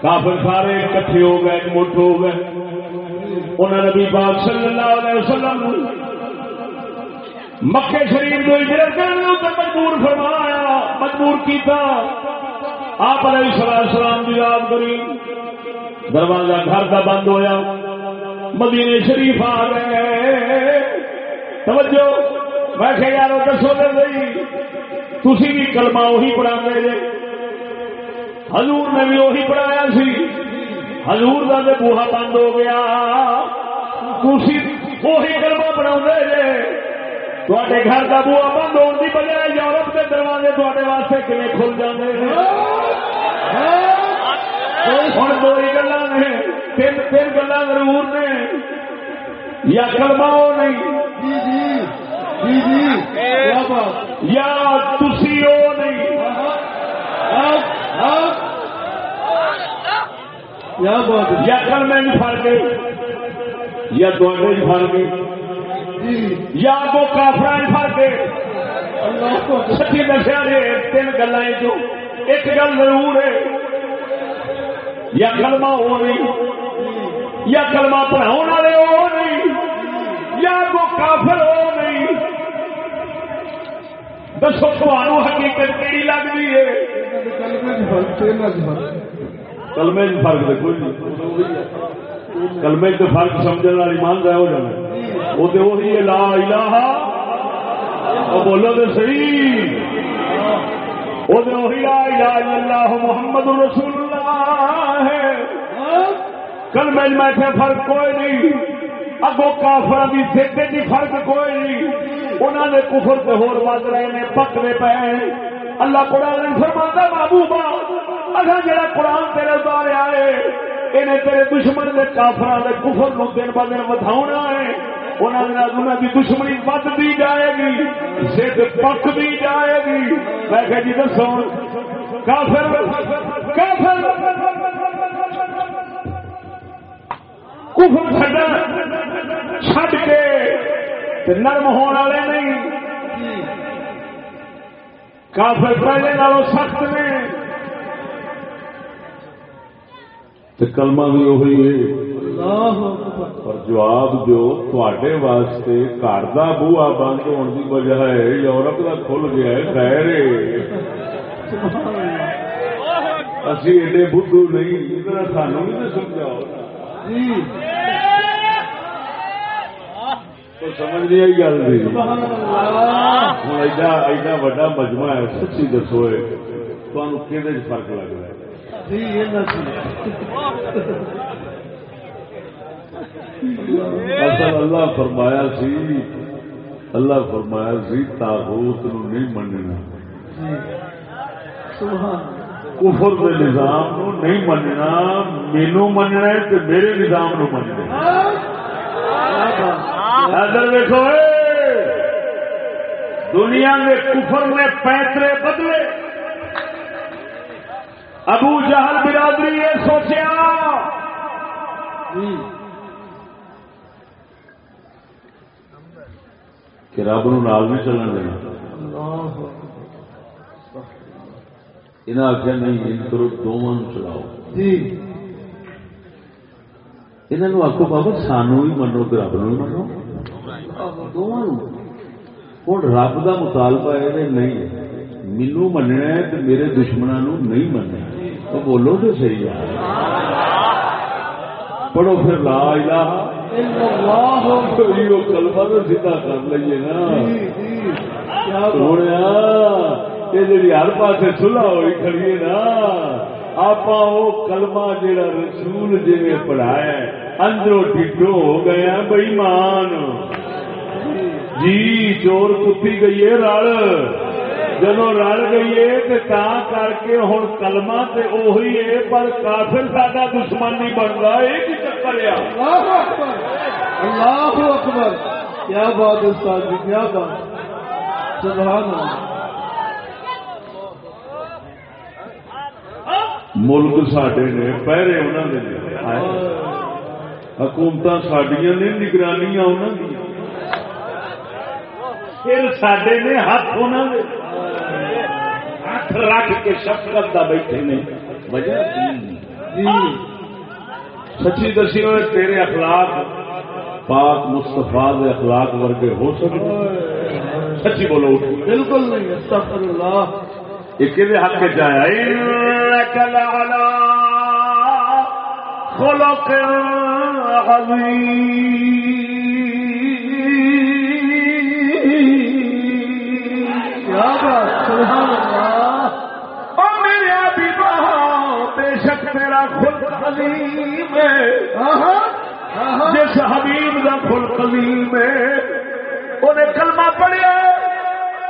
کافر سارے کٹھے ہو گئے، مٹھ ہو گئے۔ انہوں نبی پاک صلی اللہ علیہ وسلم مکے شریف کو ہجرت کرنے تو مجبور فرمایا، مجبور کیتا۔ آپ علیہ السلام سلام کی یاد کری، دروازہ گھر کا بند ہویا مدینے شریف آ گئے۔ توجہ، میں کہ یار دسو دے تھی بھی کلمہ وہی پڑھا جے۔ حضور نے بھی وہی پڑھایا سی۔ ہزور کا تو بوہا بند ہو گیا۔ تھی وہی کلمہ بنا تے گھر کا بوہا بند ہونے کی بجائے یورپ کے دروازے تے واسطے کلے کھل جاتے ہیں؟ ہوں دو ہی گلا نے، تین تین گلا ضرور نے۔ یا کلمہ وہ نہیں؟ جی، جی۔ یا تھی وہ نہیں۔ یا کل میں فرق یا دوڑے دے فرق یا تو کافر فرق سچی دسیا جی تین گلا ایک گل ضرور ہے۔ یا کلمہ ہو نہیں۔ یا کلمہ پڑھاؤ والے ہو نہیں۔ یا تو کافر ہو نہیں۔ دسو تمہوں حقیقت کہڑی لگتی ہے کلمے فرق تو کوئی کلمے تو فرق سمجھنے والی مان رہا ہو جانا وہ تو وہی ہے لا الہ وہ بولو تو صحیح وہ تو وہی لا الہ الا اللہ محمد رسول اللہ ہے کلمے میں فرق کوئی نہیں اگو کافر کی سیٹے کی فرق کوئی نہیں۔ انہوں نے کفر سے ہور ود رہے ہیں پکڑے پے۔ اللہ قرآن فرماتا محبوبہ اصا جڑا قرآن تیرے اتارے آئے، انہیں تیرے دشمن کے کافر کے کفر نو دن ب دن وداؤنا ہے۔ انہوں کی دشمنی بد دی جائے گی سد پک دی جائے گی۔ میں کہ جی دسو۔ کافر کافر۔ کفر چڈ کے نرم ہونے والے نہیں۔ کافر پہلے نالوں سخت نے۔ تو کلمہ بھی وہی ہے۔ اور جواب جو تے واسطے گھر کا بوا بند ہونے کی وجہ ہے یورپ کا کھل گیا ہے خیر اسی ایڈے بدھو نہیں سانو بھی سمجھاؤ۔ تو سمجھ نہیں آئی گل ہوں ایڈا ایڈا وا مجمع ہے سچی دسو تمہیں کہ فرق لگ رہا ہے؟ اصل اللہ فرمایا سی اللہ فرمایا سی تاغوت نو نہیں مننا۔ کفر کے نظام نو نہیں مننا مینو مننا ہے تو میرے نظام نو مننا ادھر دیکھو دنیا میں کفر نے پیترے بدلے۔ ابو جہل برادری نے سوچیا کہ رب نو نال بھی چلن دینا۔ انہیں آخیا نہیں ان کرو دونوں چلاؤ۔ جی۔ انہوں آخو بابا سانو بھی منو رب نو منو۔ ہوں رب کا مطالبہ یہ نہیں مینو مننا ہے تو میرے دشمنوں نہیں مننا تو بولو تو صحیح ہے۔ پڑھو پھر لا الہ وہ کلمہ تو سیدھا کر لیے نا۔ سونے یہ جی ہر پاس سلح ہوئی کھڑی ہے نا آپ کلمہ جہاں رسول جی پڑھایا اندروں ٹھڈو ہو گیا بئی مان جی چور کتی گئی ہے رل۔ جب رل گئی ہے تا کر کے ہوں کلما تو اہی ہے پر کافر ساڈا دشمن نہیں بنتا یہ کی چکر ہے۔ اللہ اکبر۔ کیا بات استاد جی کیا بات۔ سبحان اللہ۔ ملک سڈے نے پہرے انہوں نے حکومت سڈیا نے نگرانیاں انہوں سڈے نے ہاتھ انہوں نے ہاتھ رکھ کے شفقت کا بیٹھے نے وجہ سچی دسی ہوئے تیرے اخلاق پاک مستفا اخلاق ورگے ہو سکتے سچی بولو بالکل نہیں استغفر اللہ ایک حق چایا خلق عظیم۔ کیا بات سبحان اللہ۔ او میرے ابھی بے شک تیرا خود ہے۔ آہا جس حبیب کا خود ہے۔ انہیں کلمہ پڑھیا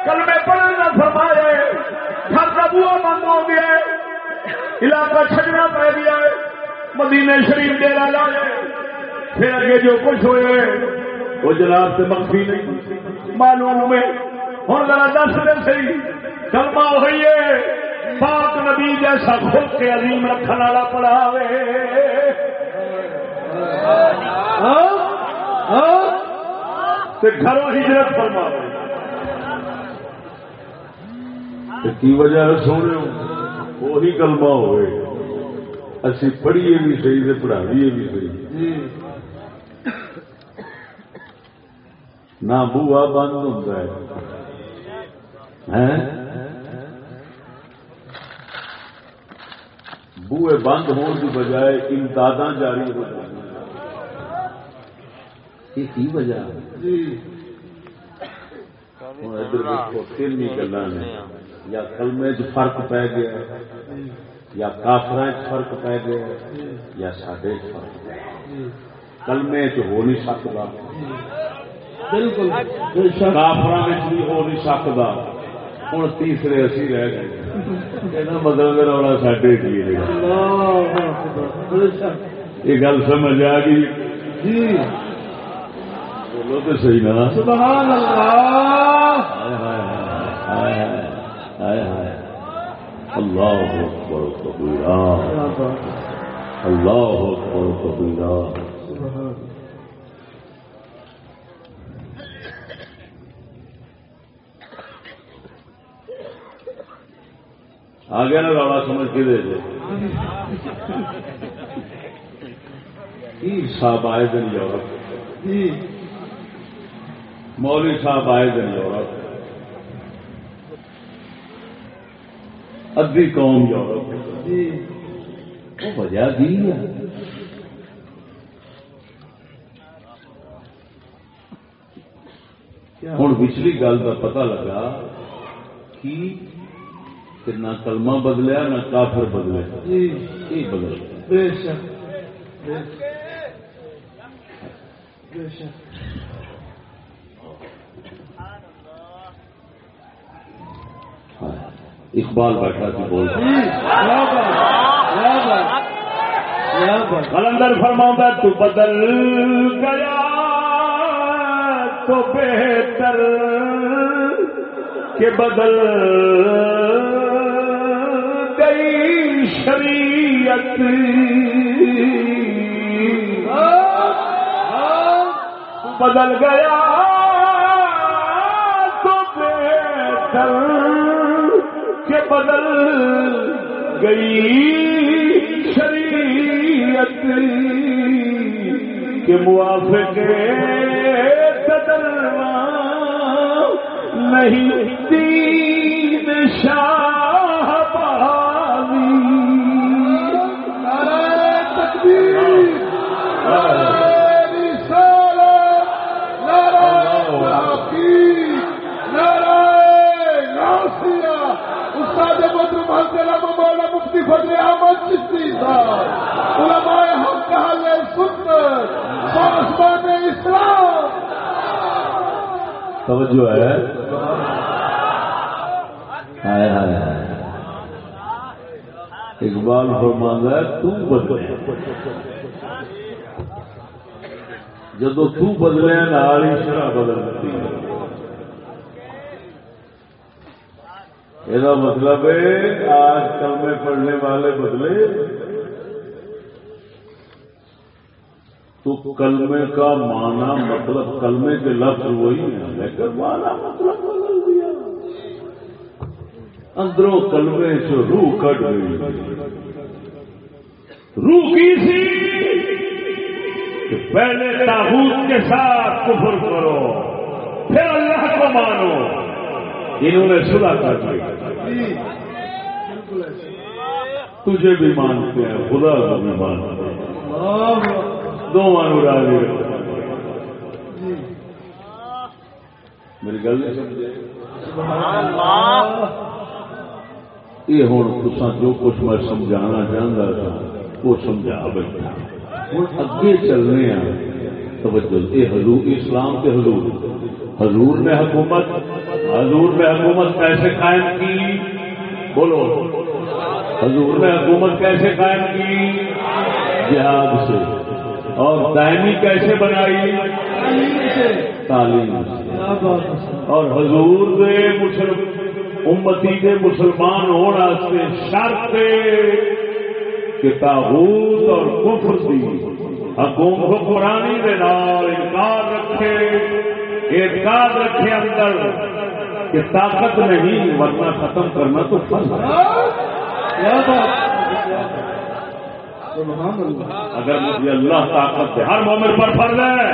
کلمے پڑھنے کا فرمایا۔ گھر کا بوا بند ہو گیا۔ علاقہ چھجنا پہ گیا۔ ہے مدینے شریف ڈیرا لایا پھر اگے جو کچھ ہوئے وہ جناب سے مخفی نہیں۔ معلوم ہے ہوں ذرا دس دن سی کلمہ ہوئی ہے۔ پاک نبی جیسا خود کے عظیم رکھنے والا پڑھاوے ہاں؟ ہاں؟ گھروں ہجرت فرما کی وجہ ہے سونے وہی کلمہ ہوئے۔ اسی پڑھیے بھی صحیح تے پڑھائیے بھی صحیح۔ جی نہ بوا بند ہوتا ہے۔ ہیں؟ بوئے بند ہونے کی بجائے امداد جاری ہو جائیں یہ کی وجہ؟ جی۔ ہوں ادھر تین گلا نے۔ یا کلمے چ فرق پی گیا۔ یا کافر فرق پی گیا یا سڈے فرق پی گیا۔ کلمے چ ہو نہیں سکتا بالکل۔ کافر بھی ہو نہیں سکتا ہوں تیسرے اسی رہ گئے۔ مطلب رولا سڈے کی یہ گل سمجھ آ گئی۔ جی۔ بولو تو صحیح نا۔ سبحان اللہ۔ ہائے ہائے ہائے ہائے۔ اللہ اکبر کبیرہ۔ اللہ اکبر کبیرہ۔ سبحان آ گیا نا رولا سمجھ کے دے دے پیر صاحب آئے دن یورپ۔ مولوی صاحب آئے دن یورپ۔ ادھی قوم یورپ جی۔ وجہ ہے؟ کیا؟ ہوں پچھلی گل کا پتا لگا کہ نہ کلمہ بدلیا نہ کافر بدلے۔ جی۔ یہ بدل بے شک۔ بے شک بے شک اقبال بیٹھا بول جی کیا بات کلندر فرما تو بدل گیا تو بہتر کہ بدل گئی شریعت۔ بدل گیا تو بہتر بدل گئی شریعت کے موافق تدروا نہیں دین شاہ توجہ ہے۔ ہائے ہائے ہائے۔ اقبال فرماندہ ہے تم بدلے جدو تو بدلے نال ہی شرح بدل دیتی ہے۔ یہ مطلب ہے، آج کلمے پڑھنے والے بدلے۔ تو کلمے کا معنی مطلب کلمے کے لفظ وہی ہے لیکن معنی مطلب بدل دیا۔ اندروں کلمے سے روح کٹ گئی۔ روح کی سی؟ کہ پہلے تابوت کے ساتھ کفر کرو، پھر اللہ کو مانو۔ انہوں نے صلح کر دی۔ تجھے بھی مانتے ہیں، خدا کو بھی مانتے ہیں۔ دو مانو راضی رکھتے میری گل نہیں سمجھے؟ یہ ہوں تسا جو کچھ میں سمجھانا چاہتا تھا وہ سمجھا بیٹھا ہوں اگے چلنے ہیں توجہ، یہ حضور، اسلام کے حضور۔ حضور نے حکومت، حضور نے حکومت کیسے قائم کی؟ بولو۔ حضور نے حکومت کیسے قائم کی؟ جہاد سے۔ اور دائمی کیسے بنائی؟ تعلیم۔ اور حضور دے مسلم امتی کے مسلمان ہونے شرط کہ تابوت اور کفر دی حکومت حکمرانی کے نال انکار رکھے، اعتقاد رکھے اندر کہ طاقت نہیں، ورنہ ختم کرنا تو فرض ہے۔ اگر مجھے اللہ طاقت دے ہر مومن پر فرض ہے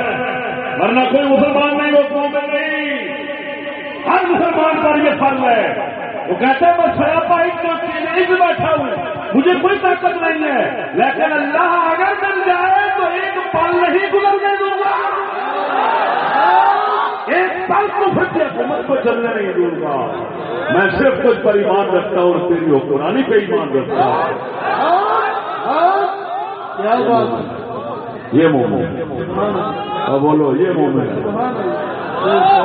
ورنہ کوئی مسلمان نہیں وہ مومن نہیں۔ ہر مسلمان پر یہ فرض ہے۔ وہ کہتے ہیں میں سراپا ایک بیٹھا ہوں۔ مجھے کوئی طاقت نہیں ہے۔ لیکن اللہ اگر مل جائے تو ایک پل نہیں گزرنے دوں گا۔ ایک پل کو سے حکومت کو چلنے نہیں دوں گا۔ میں صرف کچھ پر ایمان رکھتا ہوں اور تیری حکمرانی پہ ایمان رکھتا ہوں۔ ہے یہ مومن۔ اور بولو یہ مومن۔ ہے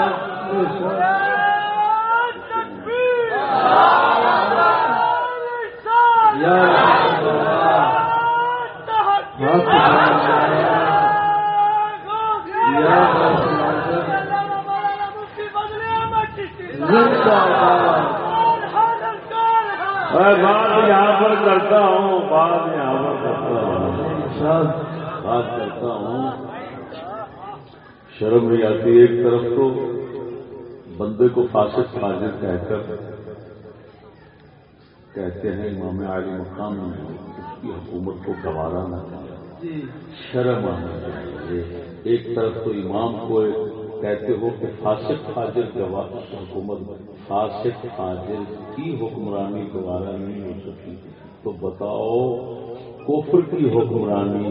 میں بات یہاں پر کرتا ہوں بات یہاں ہوں بات کرتا ہوں۔ شرم نہیں آتی ایک طرف تو بندے کو فاسق فاجر کہہ کر کہتے ہیں امام عالی مقام میں اس کی حکومت کو گوارا نہ چاہیے شرم آنا چاہیے۔ ایک طرف تو امام کو کہتے ہو کہ فاسق فاجر گوا- حکومت فاسق فاجر کی حکمرانی گوارا نہیں ہو سکی۔ تو بتاؤ کفر کی حکمرانی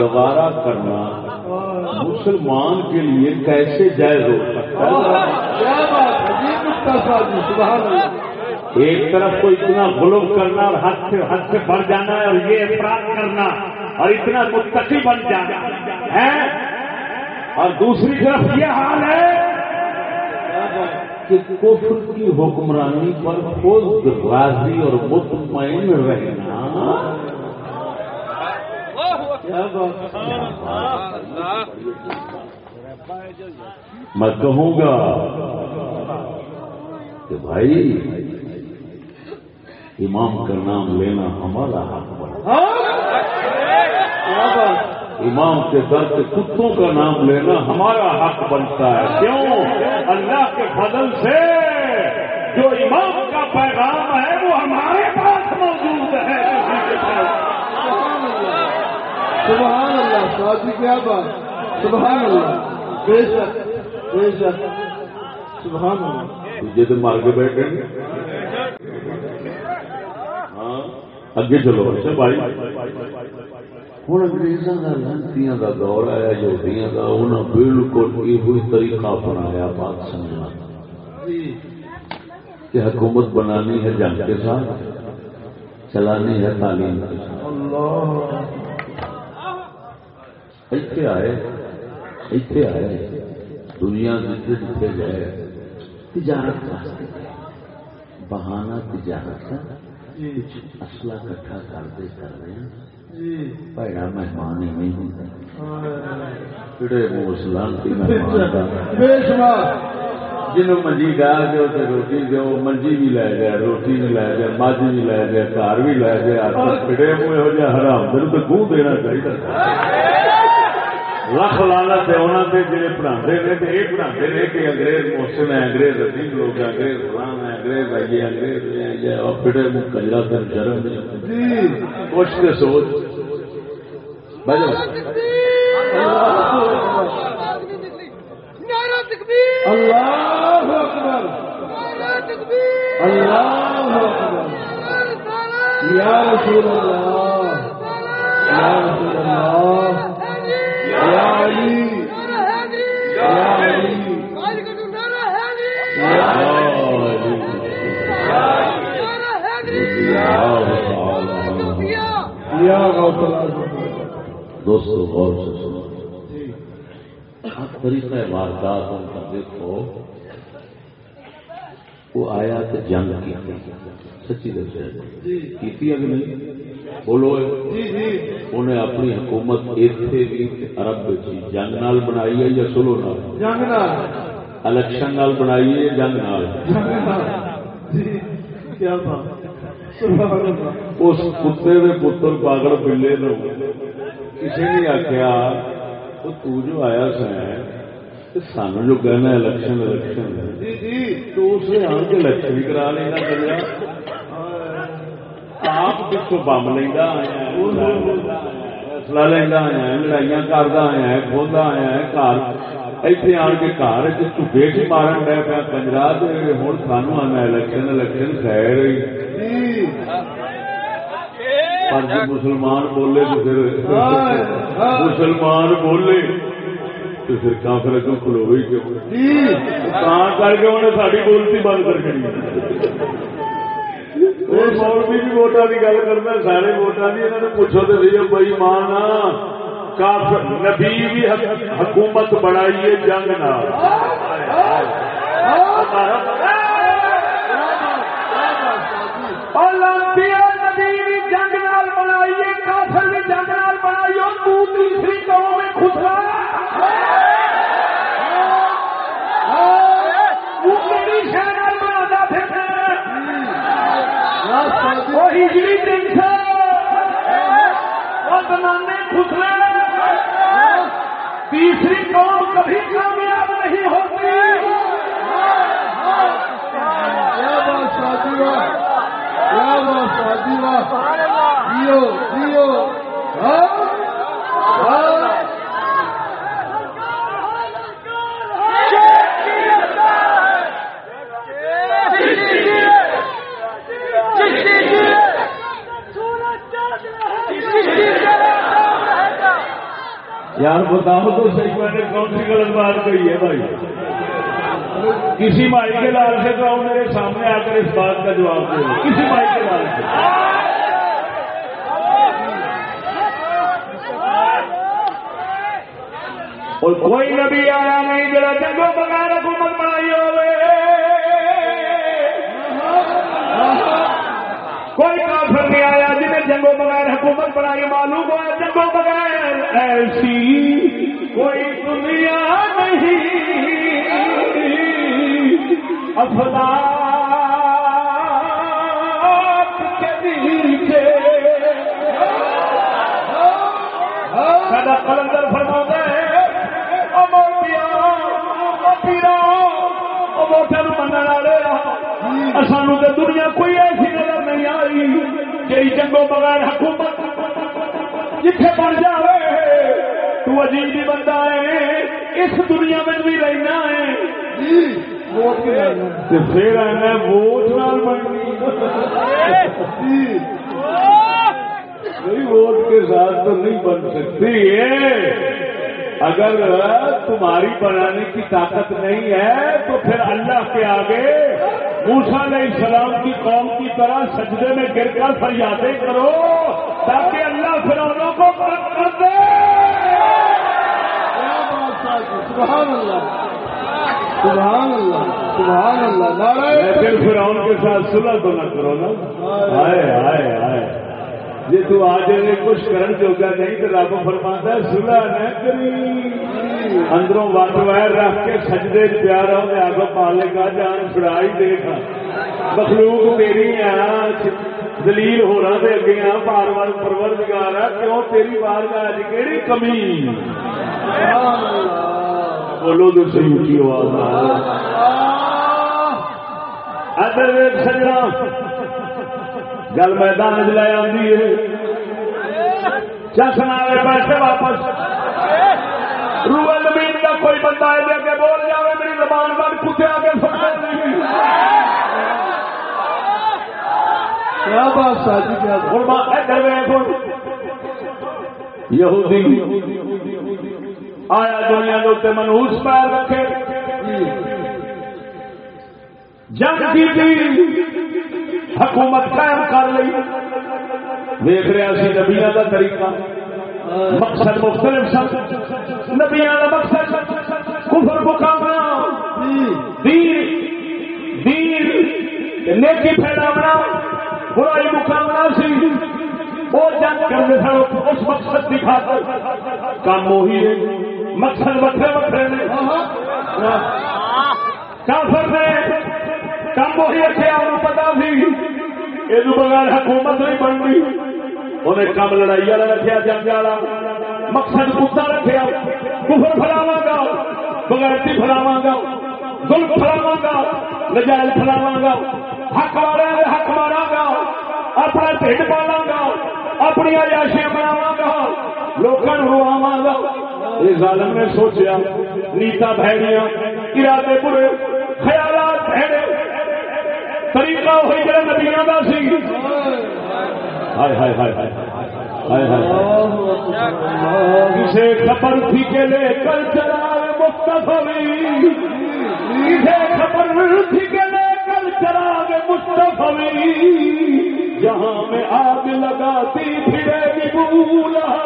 گوارا کرنا مسلمان کے لیے کیسے جائز ہو سکتا ہے؟ کیا بات ہے؟ مختصر سبحان اللہ۔ ایک طرف کو اتنا غلب کرنا اور حد سے حد سے بڑھ جانا ہے اور یہ افراد کرنا اور اتنا متقی بن جانا ہے اور دوسری طرف یہ حال ہے کہ کفر کی حکمرانی پر خود راضی اور مطمئن رہنا میں کہوں گا کہ بھائی، امام کا نام لینا ہمارا حق بنتا کیا بات امام کے در کتوں کا نام لینا ہمارا حق بنتا ہے۔ کیوں؟ اللہ کے فضل سے جو امام کا پیغام ہے وہ ہمارے پاس موجود ہے کسی کے پاس سبحان اللہ جی کیا بات؟ سبحان اللہ بے شک بے شک سبحان اللہ۔ جی تو مار کے بیٹھے ہاں اگے چلو اچھا بھائی۔ ہوں انگریزوں کا لانتیاں کا دور آیا یہودیاں کا انہوں بالکل یہ طریقہ اپنایا بات سمجھنا جی۔ کہ حکومت بنانی ہے جنگ کے ساتھ چلانی ہے تعلیم کے ساتھ۔ اللہ۔ ایتھے آئے ایتھے آئے دنیا جتنے جتنے گئے تجارت واسطے گئے بہانہ تجارت کا اصلہ کٹھا کرتے کر رہے ہیں بھڑا مہمان ایویں ہوتا ہائے۔ کہڑے موسلانتی مہمان کا جنہوں منجی گا دو تو روٹی دو منجی بھی لے گیا روٹی بھی لے گیا مجھ بھی لے گیا گھر بھی لے گیا کڑے منہ یہو جہاں حرام دل تو گوں دینا چاہیے لکھ لالت ہے انہوں نے جڑے پڑھاتے ہیں تو یہ پڑھاتے ہیں کہ انگریز محسن ہے، انگریز عظیم لوگ ہیں، انگریز غلام ہے انگریز آئیے انگریز یہ آئیے اور پھڑے منہ کجرا کر شرم نہیں کچھ کے سوچ۔ بجو۔ نعرہ تکبیر اللہ اکبر۔ نعرہ تکبیر اللہ اکبر۔ یا رسول اللہ۔ یا رسول اللہ۔ دوستو غور سے سنو۔ طریقہ واردات ان کا دیکھو وہ آیا تو جنگ کی۔ سچی دسیا کی نہیں؟ بولو۔ انہیں اپنی حکومت اتنے بھی عرب کی جنگ نال بنائی ہے یا سلو نال؟ جنگ نہ الیکشن نال بنائی ہے جنگ نال؟ اس کتے دے پتر پاگل پلے نو۔ کسی نے آخیا تو جو آیا سا سان جو کہنا الیکشن الیکشن جی جی تو آن کے الیکشن بھی کرا لینا کریا آپ پچھو بم لینا فیصلہ لینا آیا لڑائیاں کردا آیا ہے کھودا آیا گھر ایتھے آن کے گھر چوبے چ مارن ڈے پیا کنجرا ہوں سانو آنا الیکشن الیکشن خیر۔ جی۔ پر مسلمان بولے تو پھر۔ مسلمان بولے۔ پھر کافر اگوں ہی کیوں کر کے انہیں ساری بولتی بند کر بھائی حکومت بڑائی ہے جنگ نہ اور لانتیا نبی بھی جنگ نال بنائیے، کافر بھی جنگ نال بنائیے تو تیسری قوم میں خسرا بنا ہجری دن سے وہ بنانے خسرے تیسری قوم کبھی کامیاب نہیں ہوتی کیا بات شادی واہ کیا بات شادی واہ جیو جیو ہاں ہاں یار بتاؤ تو صحیح میں نے کون سی غلط بات کہی ہے بھائی؟ کسی مائی کے لال سے تو آؤ میرے سامنے آ کر اس بات کا جواب دے دو۔ کسی مائی کے لال سے۔ اور کوئی نبی آیا نہیں، جڑا جنگوں بغیر حکومت بنائی ہوئے۔ کوئی کافر نہیں آیا جنہیں جنگوں بغیر حکومت بنائی۔ معلوم ہوا جنگوں بغیر ایسی۔ کوئی دنیا نہیں۔ نیچے سدا کلندر فرما ہے من والے سانو تو دنیا کوئی ایسی نظر نہیں آئی جی جنگوں بغیر حکومت جتھے بن جائے تو عجیب بندہ ہے اس دنیا میں بھی رہنا ہے۔ پھر آنا ووٹ نال بننی۔ نہیں ووٹ کے ساتھ تو نہیں بن سکتی۔ اگر تمہاری بنانے کی طاقت نہیں ہے تو پھر اللہ کے آگے موسا علیہ السلام کی قوم کی طرح سجدے میں گر کر فریادیں کرو تاکہ اللہ فرعونوں کو کر دے۔ کیا بات صاحب سبحان اللہ۔ سبحان اللہ سبحان اللہ، نعرہ لیکن فرعون کے ساتھ صلح تو نہ کرو نا۔ ہائے ہائے ہائے جی تو آج کچھ کرن جوگا نہیں، تو رب فرماتا ہے، صلح نہ کری۔ اندروں وت ویر رکھ کے سجدے چ پیار رہو پالے کا جان چھڑائی دیکھا مخلوق تیری ہے دلیل ہو رہا دے اگے ہاں بار بار پرور دگارا کیوں تیری بار کا اج کیڑی کمی؟ سبحان اللہ۔ بولو تو صحیح اونچی آواز ادھر سجنا گل میدان چ لے آتی ہے۔ چسنا پیسے واپس۔ روئل زمین کا کوئی بندہ ہے کے بول جائے میری زبان بند کتے آگے کیا بات صاحب جی کیا یہودی۔ آیا دنیا کے اتنے منہوس پیر رکھے؟ جنگ کی تھی حکومت قائم کر لی۔ دیکھ رہا سی نبیا کا طریقہ۔ مقصد مختلف سن۔ نبیا کا مقصد کفر مقابلہ۔ دین دین نیکی پھیلاونا برائی مقابلہ سی۔ وہ جنگ کرتے سن اس مقصد کی خاطر۔ کام وہی ہے۔ مقصد وکرے وکرے نے۔ کافر نے کم وہی رکھے انہوں پتا سی۔ یہ بغیر حکومت نہیں بننی۔ انہیں کم لڑائی والا رکھا جنگ والا مقصد کتا رکھا کفر پھیلاوا گا بغیرتی پھیلاوا گا۔ گل پھیلاوا گا، نجائز پھیلاوا گا۔ حق والے حق مارا گا۔ اپنا ٹھڈ پالا گا۔ اپنی عیاشیاں بناوا گا۔ لوگوں رواوا گا۔ یہ ظالم نے سوچیا، نیتا بھڑیاں ارادے برے، خیالات بھڑے طریقہ ہوئی جڑا نبیوں کا سی۔ ہائے ہائے ہائے ہائے ہائے ہائے کسے خبر تھی کے لے کر چلا مستفی کسے خبر تھی کے لے کر چلا مستفی جہاں میں آگ لگاتی پھرے گی بولا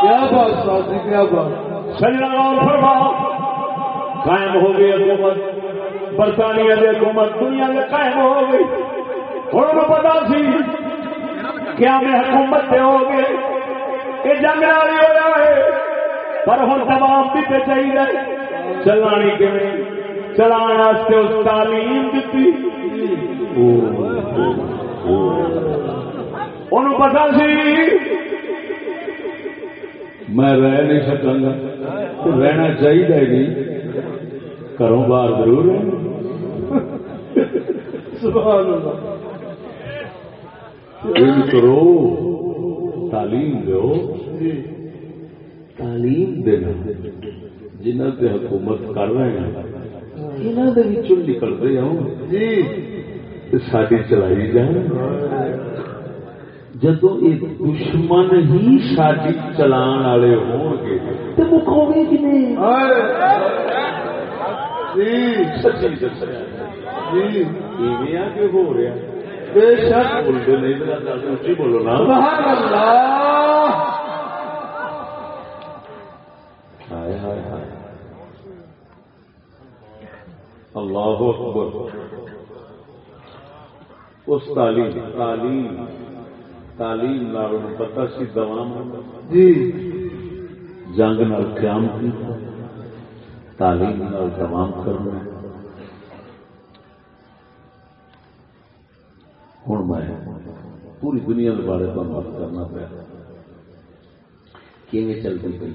کیا بات جی کیا بات؟ سجنا اور فرما۔ قائم ہو گئی حکومت برطانیہ کی حکومت دنیا میں قائم ہو گئی۔ ہوں پتا سی کیا میں حکومت سے ہو گئے۔ یہ جنگ نالی ہو رہا ہے پر ہوں تمام بھی چاہیے۔ چلانی کیون چلان واسطے اس تعلیم دیتی انہوں پتا سی؟ میں رہ نہیں سکوں گا رہنا چاہیے نہیں۔ گھروں باہر ضرور کرو تعلیم دو۔ تعلیم دینا۔ جنہ سے حکومت کر رہے ہیں۔ دے وچوں نکلتے آؤ جی۔ ساری چلائی جان۔ جدو یہ دشمن ہی ساری چلان والے ہون گے تو مکھوے کہ نہیں؟ جی۔ سچی دسیا۔ جی۔ ہو رہا۔ بے شک۔ بولتے نہیں میرا دس اچھی بولو نا۔ ہائے ہائے ہائے اللہ اکبر اس تعلیم تعلیم تعلیم نال پتا سی دوام جی جنگ نال قیام کی تعلیم نال دوام کرنا ہوں میں پوری دنیا کے بارے میں بات کرنا پیا کیونکہ چلتی پی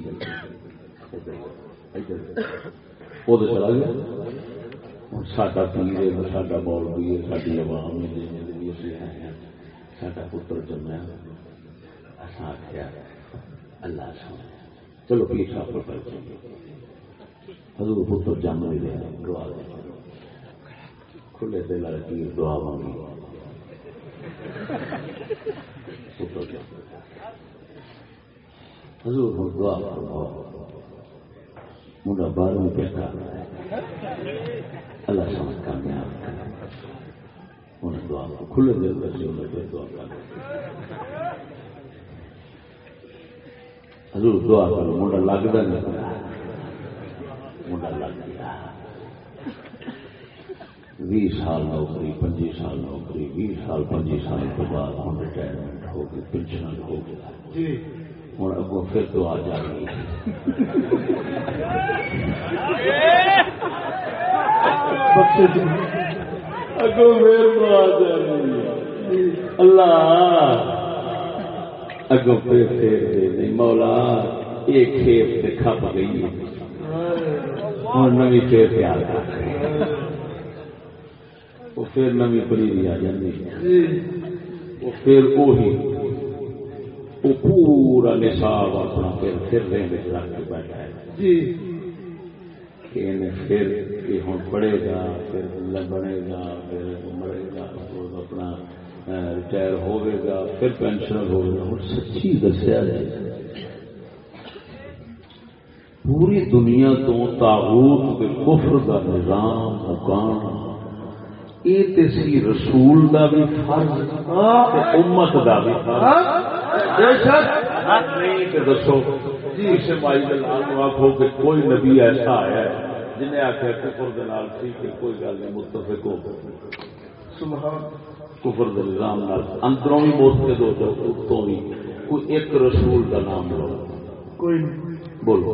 چلا گیا ساڈا پیر ہے ساڈا بول بھی ہے ساری عوام ہے ساڈا پتر جمیا اصا آخیا اللہ سونے۔ چلو پیر صاحب کو کر حضور پتر جم نہیں رہا دعا دے۔ کھلے دل والے پیر دعا مانگی پتر جم۔ حضور ہوں، دعا فرماؤ۔ منڈا بارہویں پہ اللہ سمجھ کرے انہیں دعا کو کھلے دل انہیں پھر دعا کر حضور دعا کرو منڈا لگتا نہیں منڈا لگ گیا۔ بھی سال نوکری پنجی سال نوکری بھی سال پنجی سال کے بعد ہوں ریٹائرمنٹ ہو گئی پینشن ہو گیا جی۔ ہوں اگوں پھر آ جا رہی جی اگوں پھر تو آ اللہ اگوں پھر پھر دے نہیں، مولا، یہ کھیت سے کھپ گئی ہوں نوی پھر تیار کر وہ پھر نوی پنیری آ جاتی جی وہ پھر وہی وہ پورا نصاب اپنا پھر پھر رہنے رکھ کے بیٹھا ہے۔ جی۔ کہ انہیں پھر یہ ہوں پڑھے گا پھر بنے گا پھر مرے گا پھر اپنا ریٹائر ہوئے گا پھر پینشن ہوگا ہوں سچی دسیا جائے پوری دنیا تو تاغوت کے کفر کا نظام مکان یہ تے سی رسول دا بھی فرض امت دا بھی فرض۔ بے شک۔ نہیں کہ دسو۔ دلال آخو کہ کوئی نبی ایسا آیا ہے جنہیں آخیا کفر دلال سی کہ کوئی گل نہیں متفق ہو سبحان۔ کفر نال اندروں بھی موت کے دو اتوں بھی کوئی ایک رسول کا نام لو۔ کوئی نہیں۔ بولو۔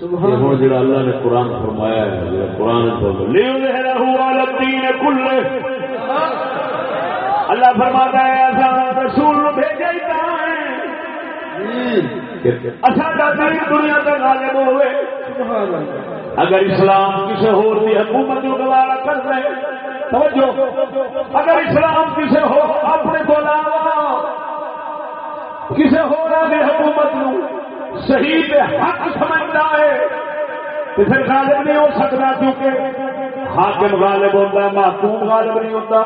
سبحان۔ ہوں جڑا اللہ نے قرآن فرمایا ہے قرآن اللہ فرماتا ہے ایسا رسول بھیجا ہی کہاں ہے؟ اچھا چاہتا ہے جی، دنیا کا غالب ہوئے۔ اگر اسلام کسی اور کی حکومت کو گوارا کر دے توجہ۔ اگر اسلام کسی ہو اپنے کو علاوہ کسی ہو کی حکومت نو صحیح پہ حق سمجھتا ہے تو پھر غالب نہیں ہو سکتا، کیونکہ حاکم غالب ہوتا ہے، محکوم غالب نہیں ہوتا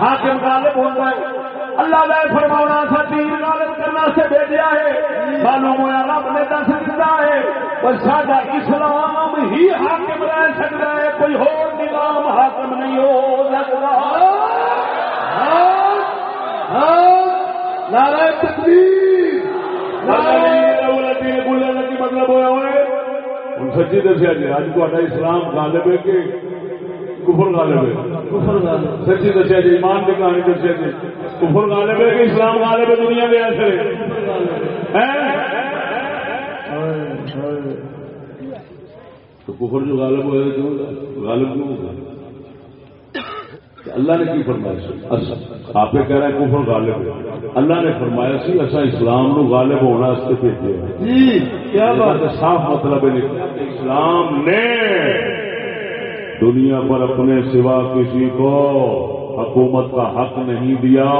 حاکم غالب ہوتا ہے۔ اللہ نے فرمانا تھا تیر غالب کرنا سے بھیجا ہے۔ معلوم ہوا رب نے دس دیتا ہے۔ اور سارا اسلام ہی حاکم رہ سکتا ہے۔ کوئی اور نظام حاکم نہیں ہو سکتا نعرہ تکبیر۔ مطلب ہوا ہوئے۔ ہوں سچی دسیا جی اج تا اسلام غالب ہے کہ کفر غالب ہے. سچی دسیا جی ایمان کی کہانی دسیا جی. کفر غالب ہے کہ اسلام غالب ہے دنیا کے ایسے تو کفر جو غالب ہوئے کیوں غالب کیوں ہوگا اللہ نے کی فرمایا سی؟ آپ کہہ رہے ہیں کفر غالب ہے۔ اللہ نے فرمایا سی اصا اسلام نو غالب ہونا اس سے بھیجے جی کیا بات؟ کا صاف مطلب ہے۔ اسلام نے دنیا پر اپنے سوا کسی کو حکومت کا حق نہیں دیا۔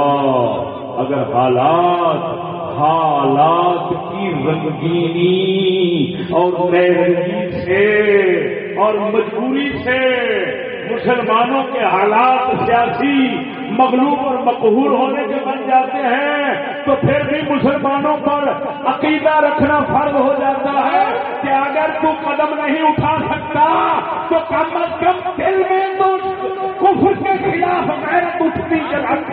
اگر حالات حالات کی رنگینی اور سے اور مجبوری سے مسلمانوں کے حالات سیاسی مغلوب اور مقہور ہونے کے بن جاتے ہیں، تو پھر بھی مسلمانوں پر عقیدہ رکھنا فرض ہو جاتا ہے کہ اگر تو قدم نہیں اٹھا سکتا، تو کم از کم دل میں تو کفر کے خلاف غیرت اٹھتی رکھ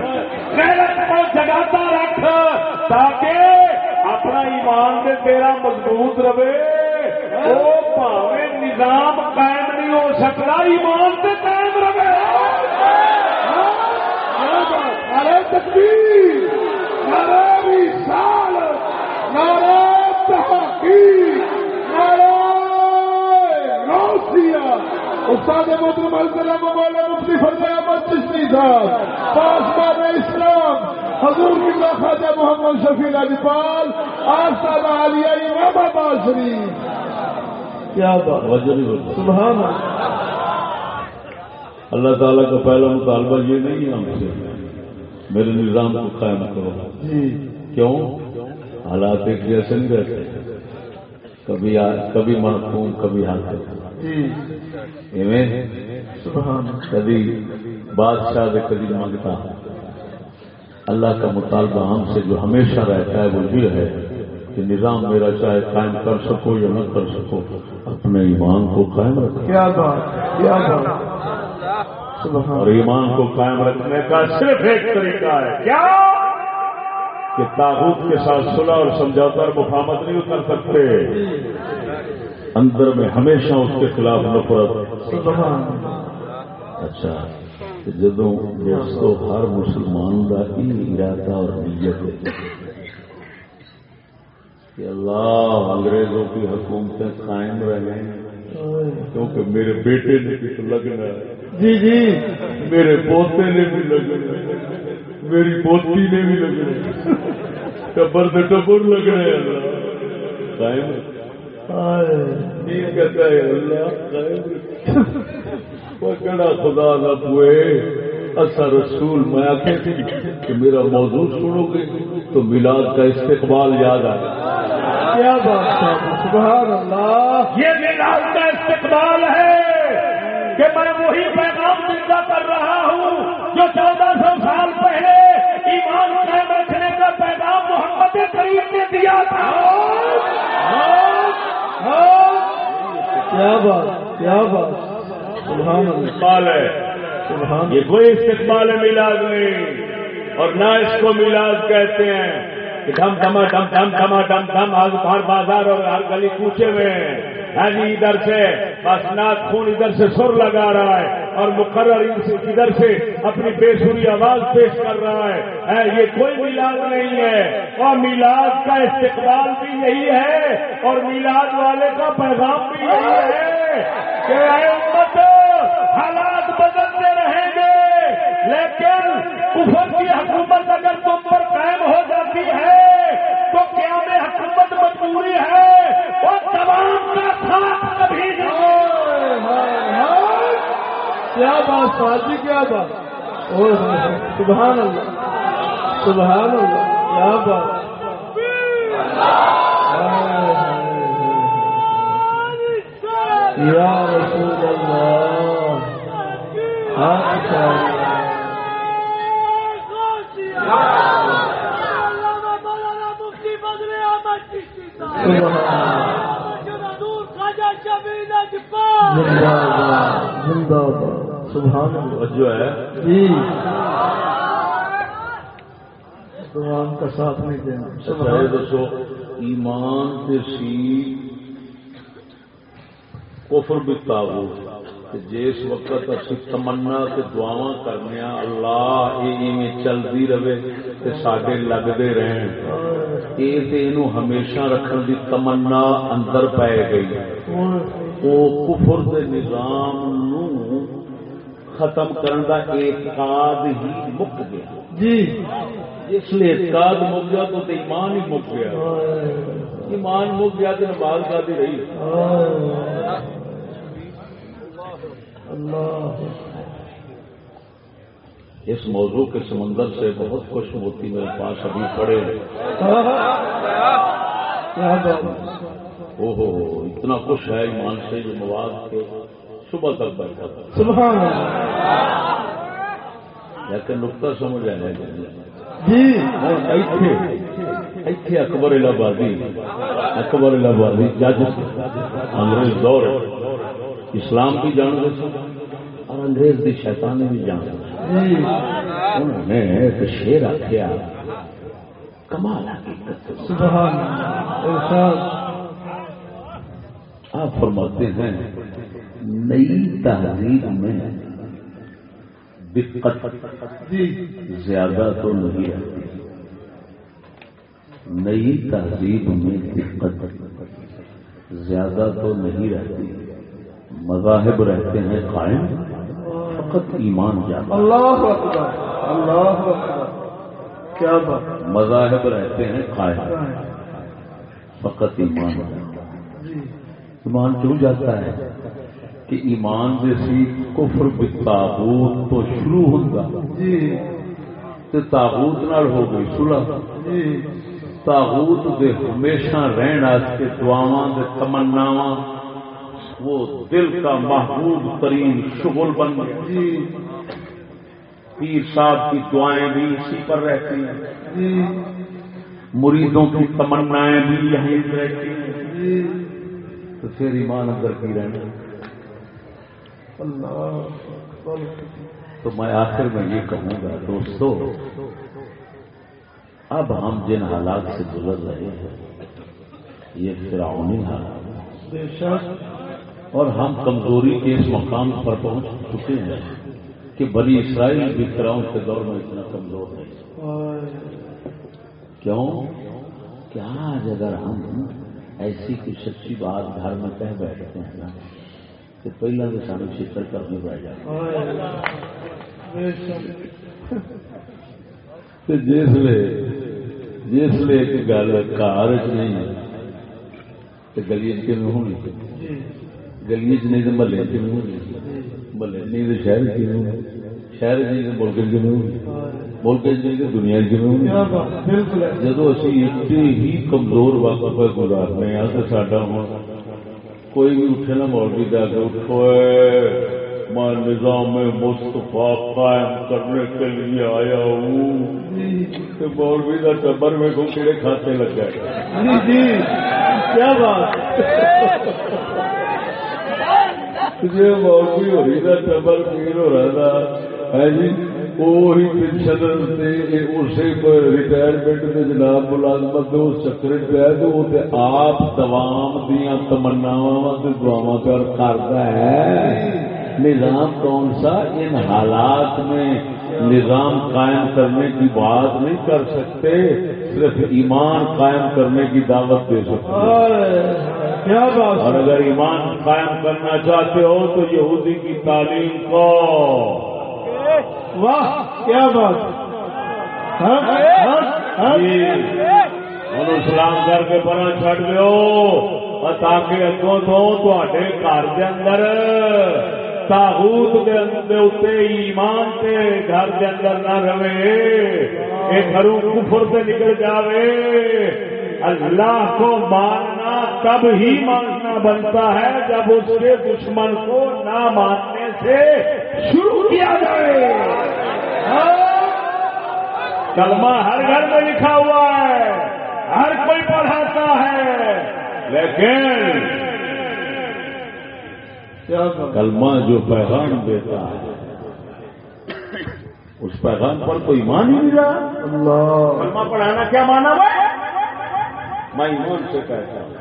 غیرت کو جگاتا رکھ تاکہ اپنا ایمان میں تیرا مضبوط رہے۔ وہ پاوے نظام قائم نہیں ہو سکتا ایمان سے قائم رہے نعرہ تکبیر نعرہ نعرہ تحقیق نعرہ استاد محترم السلام مولانا مفتی فضل احمد چشتی صاحب اسلام حضور کی خواجہ محمد شفیع علی پال عالیہ امام آباد شریف کیا بات سبحان اللہ۔ اللہ تعالیٰ کا پہلا مطالبہ یہ نہیں ہے ہم سے میرے نظام کو قائم کرو۔ جی۔ کیوں؟ حالات ایک جیسے نہیں رہتے۔ کبھی کبھی محکوم کبھی حاصل جی۔ کبھی بادشاہ سے کبھی مانگتا۔ اللہ کا مطالبہ ہم سے جو ہمیشہ رہتا ہے وہ یہ ہے کہ نظام میرا چاہے قائم کر سکو یا نہ کر سکو اپنے ایمان کو قائم رکھو کیا بات کیا بات۔ اور ایمان کو قائم رکھنے کا صرف ایک طریقہ ہے۔ کیا؟ کہ تاغوت کے ساتھ صلح اور سمجھوتا اور مفاہمت نہیں کر سکتے۔ اندر میں ہمیشہ اس کے خلاف نفرت۔ اچھا جدو دوستو ہر مسلمان کا یہ ارادہ اور نیت ہے۔ کہ اللہ انگریزوں کی حکومتیں قائم رہیں کیونکہ میرے بیٹے نے بھی تو لگنا جی جی۔ میرے پوتے نے بھی لگنا میری پوتی نے بھی لگنا ٹبر سے ٹبر لگنا ہے۔ اللہ قائم پیر کہتا ہے اللہ قائم۔ خدا نہ پوئے اصا رسول میں آخر کہ میرا موضوع سنو گے تو میلاد کا استقبال یاد آئے۔ کیا بات ہے؟ سبحان اللہ۔ یہ میلاد کا استقبال ہے کہ میں وہی پیغام زندہ کر رہا ہوں جو چودہ سو سال پہلے ایمان قائم رکھنے کا پیغام محمد کریم نے دیا تھا۔ کیا بات کیا بات۔ سبحان استقبال ہے۔ یہ کوئی استقبال ہے میلاد نہیں اور نہ اس کو میلاد کہتے ہیں۔ کہ ڈھم ڈھما ڈم ڈھم ڈھما ڈم ڈھم ہر بازار اور ہر گلی کوچے میں ہاں جی ادھر سے بس ناک خون ادھر سے سر لگا رہا ہے اور مقرر ادھر سے اپنی بے سری آواز پیش کر رہا ہے۔ یہ کوئی میلاد نہیں ہے۔ اور میلاد کا استقبال بھی یہی ہے اور میلاد والے کا پیغام بھی یہی ہے کہ اے امت، حالات بدلتے رہیں گے لیکن کفر کی حکومت اگر تم پر قائم ہو جاتی ہے، تو کیا میں حکومت مجبوری ہے وہ تمام کا ساتھ کبھی نہیں کیا بات ساتھ کیا بات؟ سبحان اللہ سبحان اللہ، کیا بات؟ یا رسول اللہ ہاں، اچھا زندہ سبحان اللہ جو ہے جی سبحان کا ساتھ نہیں دینا دسو ایمان تے سی کفر بھی تابوت کہ جس وقت اسی تمنا تے دعاواں کرنے اللہ یہ چلتی رہے تے ساڈے لگتے رہن۔ یہ تے اینو ہمیشہ رکھن دی تمنا اندر پی گئی۔ وہ کفر دے نظام نو ختم کرن دا اعتقاد ہی مک گیا۔ جی۔ اس لیے اعتقاد مک گیا تو ایمان ہی مک گیا۔ ایمان مک گیا تو نماز کا رہی۔ اللہ اس موضوع کے سمندر سے بہت خوش موتی میرے پاس ابھی پڑے او ہو اتنا خوش ہے ایمان سے جو مواد کے صبح تک بیٹھا تھا۔ سبحان اللہ۔ لیکن نقطہ سمجھ آیا جی۔ ایتھے اکبر الہبادی اکبر الہبادی جج انگریز دور۔ اسلام بھی جان اور انگریز کی شیطانی بھی جان۔ انہوں نے ایک شیر آخیا کمال آپ فرماتے ہیں نئی تہذیب میں دقت جی۔ زیادہ تو نہیں رہتی نئی تہذیب میں دقت زیادہ تو نہیں رہتی۔ مذاہب رہتے ہیں قائم۔ فقط ایمان جاتا اللہ اکبر اللہ اکبر۔ کیا بات۔ مذاہب رہتے ہیں قائم فقط ایمان جاتا جی۔ ایمان کیوں جاتا ہے؟ کہ ایمان جیسی کفر بتاغوت تو شروع ہوگا جی۔ تو تاغوت نال ہو گئی صلح۔ جی۔ تاغوت دے ہمیشہ رہن واسطے دعاواں دے تمناواں۔ وہ دل کا محبوب ترین شغل بن گیا۔ جی۔ پیر صاحب کی دعائیں بھی اسی پر رہتی ہیں۔ جی۔ مریدوں کی تمنائیں بھی یہیں رہتی ہیں۔ جی۔ تو پھر ایمان اندر کی رہنا اللہ تو میں آخر میں یہ کہوں گا، دوستو، اب ہم جن حالات سے گزر رہے ہیں، یہ فرعونی حالات بے شک۔ اور ہم کمزوری کے اس مقام پر پہنچ چکے ہیں کہ بنی اسرائیل بھی فراؤن کے دور میں اتنا کمزور نہیں کیوں؟ کہ آج اگر ہم ایسی کوئی سچی بات گھر میں کہہ بیٹھتے ہیں نا تو پہلے تو سانو شکر کرنے بیٹھ جائے۔ جس لے جس لے ایک گل کار چ نہیں تو گلی چ ہونی۔ جی۔ گلی چ نہیں تو محلے محلے نہیں تو شہر شہر چ نہیں تو ملک ملک چ نہیں تو دنیا جدو اسی اتنے ہی کمزور وقت پہ گزارنے ہیں تو سڈا ہوں کوئی بھی اٹھے نا مولوی دے کے اٹھو میں نظام مصطفیٰ قائم کرنے کے لیے آیا ہوں۔ تو مولوی کا ٹبر میں کو کہڑے کھاتے لگ گئے جی جی۔ کیا بات جی ٹبر پیر ہو رہا ہے جی وہی پنشن اسی ریٹائرمنٹ کے جناب ملازمت کے اس چکر پہ تو وہ آپ تمام دیا تمناوا دعوا کر کرتا ہے نظام کون سا ان حالات میں نظام قائم کرنے کی بات نہیں کر سکتے صرف ایمان قائم کرنے کی دعوت دے سکتے ہیں۔ اور اگر ایمان قائم کرنا چاہتے ہو تو یہودی کی تعلیم کو۔ واہ کیا بات ہوں سلام کر کے پرا چڑ دو تاکہ اگوں تو گھر کے اندر۔ تاغوت دے اندر اتنے ایمان تے گھر کے اندر نہ رہے۔ یہ گھروں کفر سے نکل جاوے۔ اللہ کو ماننا تب ہی ماننا بنتا ہے جب اس کے دشمن کو نہ ماننے سے شروع کیا جائے۔ کلمہ ہر گھر میں لکھا ہوا ہے، ہر کوئی پڑھاتا ہے، لیکن کلمہ جو پیغام دیتا ہے اس پیغام پر تو ایمان ہی نہیں رہا۔ اللہ۔ کلمہ پڑھانا کیا مانا ہوا میں ایمان سے کہتا ہوں۔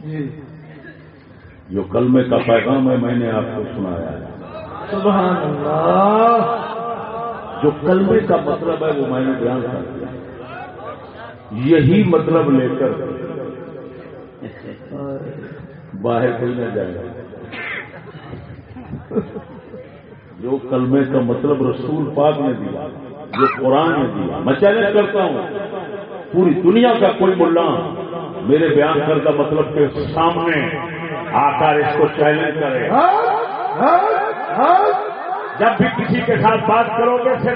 جی۔ جو کلمے کا پیغام ہے میں نے آپ کو سنایا ہے۔ سبحان اللہ۔ جو کلمے کا مطلب ہے وہ میں نے بیان کر دیا۔ یہی مطلب لے کر باہر کوئی نہ جائے گا۔ جو کلمے کا مطلب رسول پاک نے دیا، جو قرآن نے دیا، میں چیلنج کرتا ہوں، پوری دنیا کا کوئی ملا، میرے بیان کردہ مطلب کے سامنے آ کر اس کو چیلنج کرے۔ جب بھی کسی کے ساتھ بات کرو گے، پھر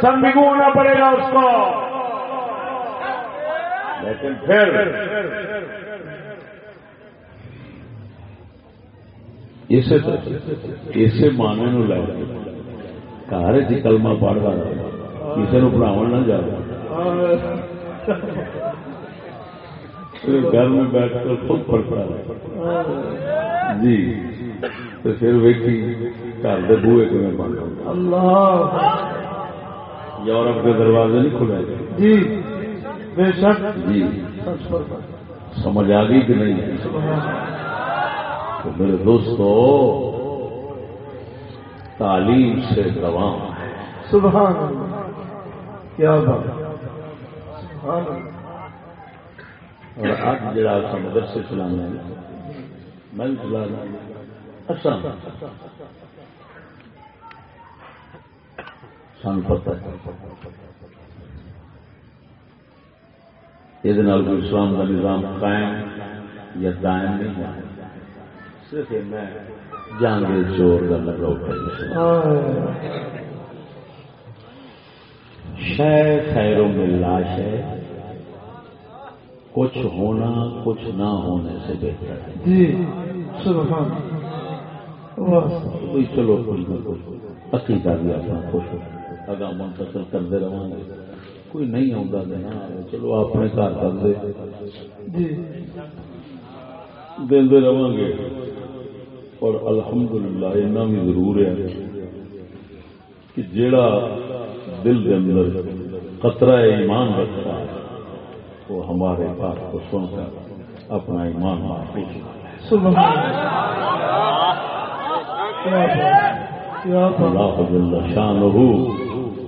سنگو ہونا پڑے گا اس کو۔ لیکن پھر اسے اسے مانے نو لے گھر چ کلمہ پڑھ رہا کسی نو پڑھاو نہ جائے گھر میں بیٹھ کر خود پڑھتا جی تو پھر ویکھی گھر کے بوئے کو بند اللہ یورپ کے دروازے نہیں کھلے جی بے شک جی سمجھ آ گئی کہ نہیں تو میرے دوستو تعلیم سے دوام ہے سبحان اللہ کیا بات۔ سبحان اور اب جڑا آپ کا مدرسے چلانا ہے میں بھی چلا رہا اچھا سن پتا یہ اسلام کا نظام قائم یا دائم نہیں ہے۔ صرف میں جہانگیر چور کا شہ ہے۔ کچھ ہونا کچھ نہ ہونے سے بہتر ہے۔ جی سبحان کوئی چلو کوئی نہ کوئی عقیدہ بھی اپنا خوش اگا منتقل کرتے رہا گے۔ کوئی نہیں آتا دینا چلو اپنے گھر کر دے۔ جی۔ دے رہا گے۔ اور الحمدللہ اتنا بھی ضرور ہے کہ جیڑا دل کے اندر قطرہ ایمان رکھتا ہے، وہ ہمارے بات کو سن کر اپنا ایمان محفوظ اللہ جل شانہ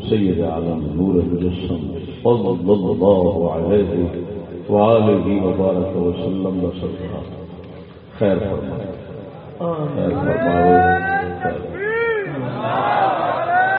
سید عالم نور مجسم صلی اللہ علیہ وآلہ وبارک وسلم وسلم خیر فرمائے۔ خیر فرمائے۔ خیر فرمائے خیر فرمائے